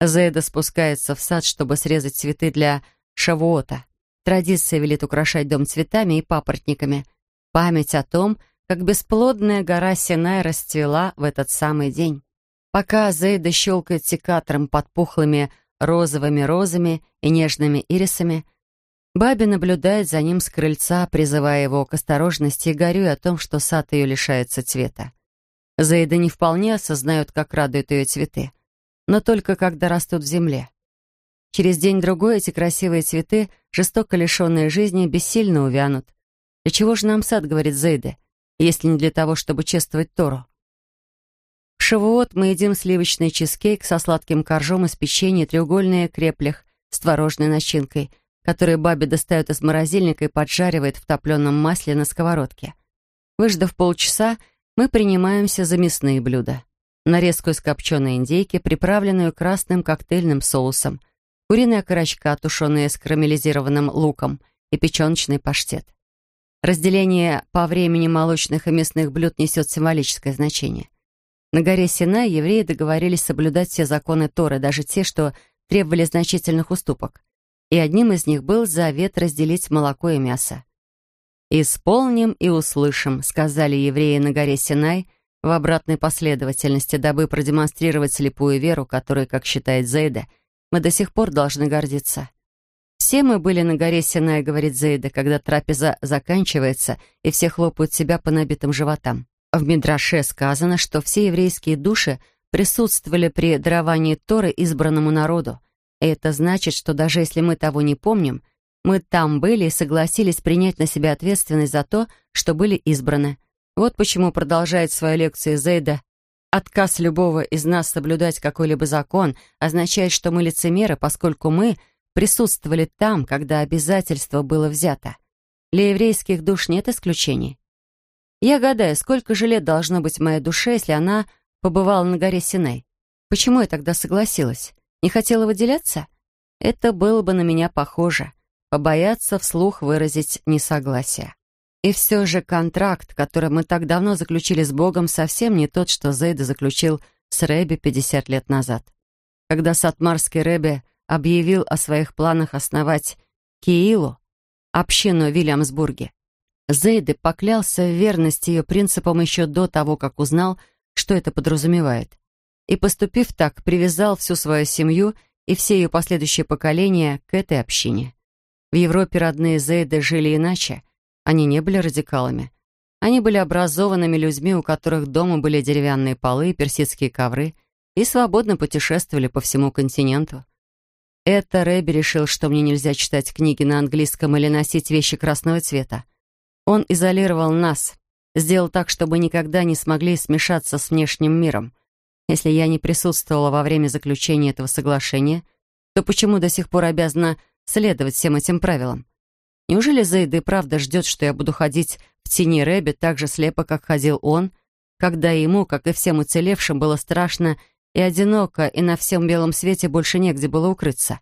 Зейда спускается в сад, чтобы срезать цветы для шавуота. Традиция велит украшать дом цветами и папоротниками. Память о том, как бесплодная гора Синай расцвела в этот самый день. Пока Зейда щелкает секатором под пухлыми розовыми розами и нежными ирисами, Баби наблюдает за ним с крыльца, призывая его к осторожности и горюя о том, что сад ее лишается цвета. Заида не вполне осознают, как радуют ее цветы, но только когда растут в земле. Через день-другой эти красивые цветы, жестоко лишенные жизни, бессильно увянут. «Для чего же нам сад, — говорит Зейда, — если не для того, чтобы чествовать Тору?» В Шавуот мы едим сливочный чизкейк со сладким коржом из печенья, треугольные креплях с творожной начинкой — которые бабе достают из морозильника и поджаривает в топленом масле на сковородке. Выждав полчаса, мы принимаемся за мясные блюда. Нарезку из копченой индейки, приправленную красным коктейльным соусом, куриная окорочка, тушеная с карамелизированным луком и печеночный паштет. Разделение по времени молочных и мясных блюд несет символическое значение. На горе Синай евреи договорились соблюдать все законы Торы, даже те, что требовали значительных уступок и одним из них был завет разделить молоко и мясо. «Исполним и услышим», — сказали евреи на горе Синай в обратной последовательности, дабы продемонстрировать слепую веру, которой, как считает Зейда, мы до сих пор должны гордиться. «Все мы были на горе Синай», — говорит Зейда, когда трапеза заканчивается, и все хлопают себя по набитым животам. В Мидраше сказано, что все еврейские души присутствовали при даровании Торы избранному народу — это значит, что даже если мы того не помним, мы там были и согласились принять на себя ответственность за то, что были избраны. Вот почему продолжает свою лекцию Зейда. Отказ любого из нас соблюдать какой-либо закон означает, что мы лицемеры, поскольку мы присутствовали там, когда обязательство было взято. Для еврейских душ нет исключений. Я гадаю, сколько же лет должно быть моей душе, если она побывала на горе Синай? Почему я тогда согласилась? Не хотела выделяться? Это было бы на меня похоже. Побояться вслух выразить несогласие. И все же контракт, который мы так давно заключили с Богом, совсем не тот, что Зейда заключил с Рэби 50 лет назад. Когда Сатмарский Рэби объявил о своих планах основать Киилу, общину в Вильямсбурге, Зейде поклялся в верности ее принципам еще до того, как узнал, что это подразумевает. И, поступив так, привязал всю свою семью и все ее последующие поколения к этой общине. В Европе родные Зейды жили иначе. Они не были радикалами. Они были образованными людьми, у которых дома были деревянные полы, персидские ковры, и свободно путешествовали по всему континенту. Это Рэби решил, что мне нельзя читать книги на английском или носить вещи красного цвета. Он изолировал нас, сделал так, чтобы никогда не смогли смешаться с внешним миром. Если я не присутствовала во время заключения этого соглашения, то почему до сих пор обязана следовать всем этим правилам? Неужели Зейд и правда ждет, что я буду ходить в тени Рэби так же слепо, как ходил он, когда ему, как и всем уцелевшим, было страшно и одиноко, и на всем белом свете больше негде было укрыться.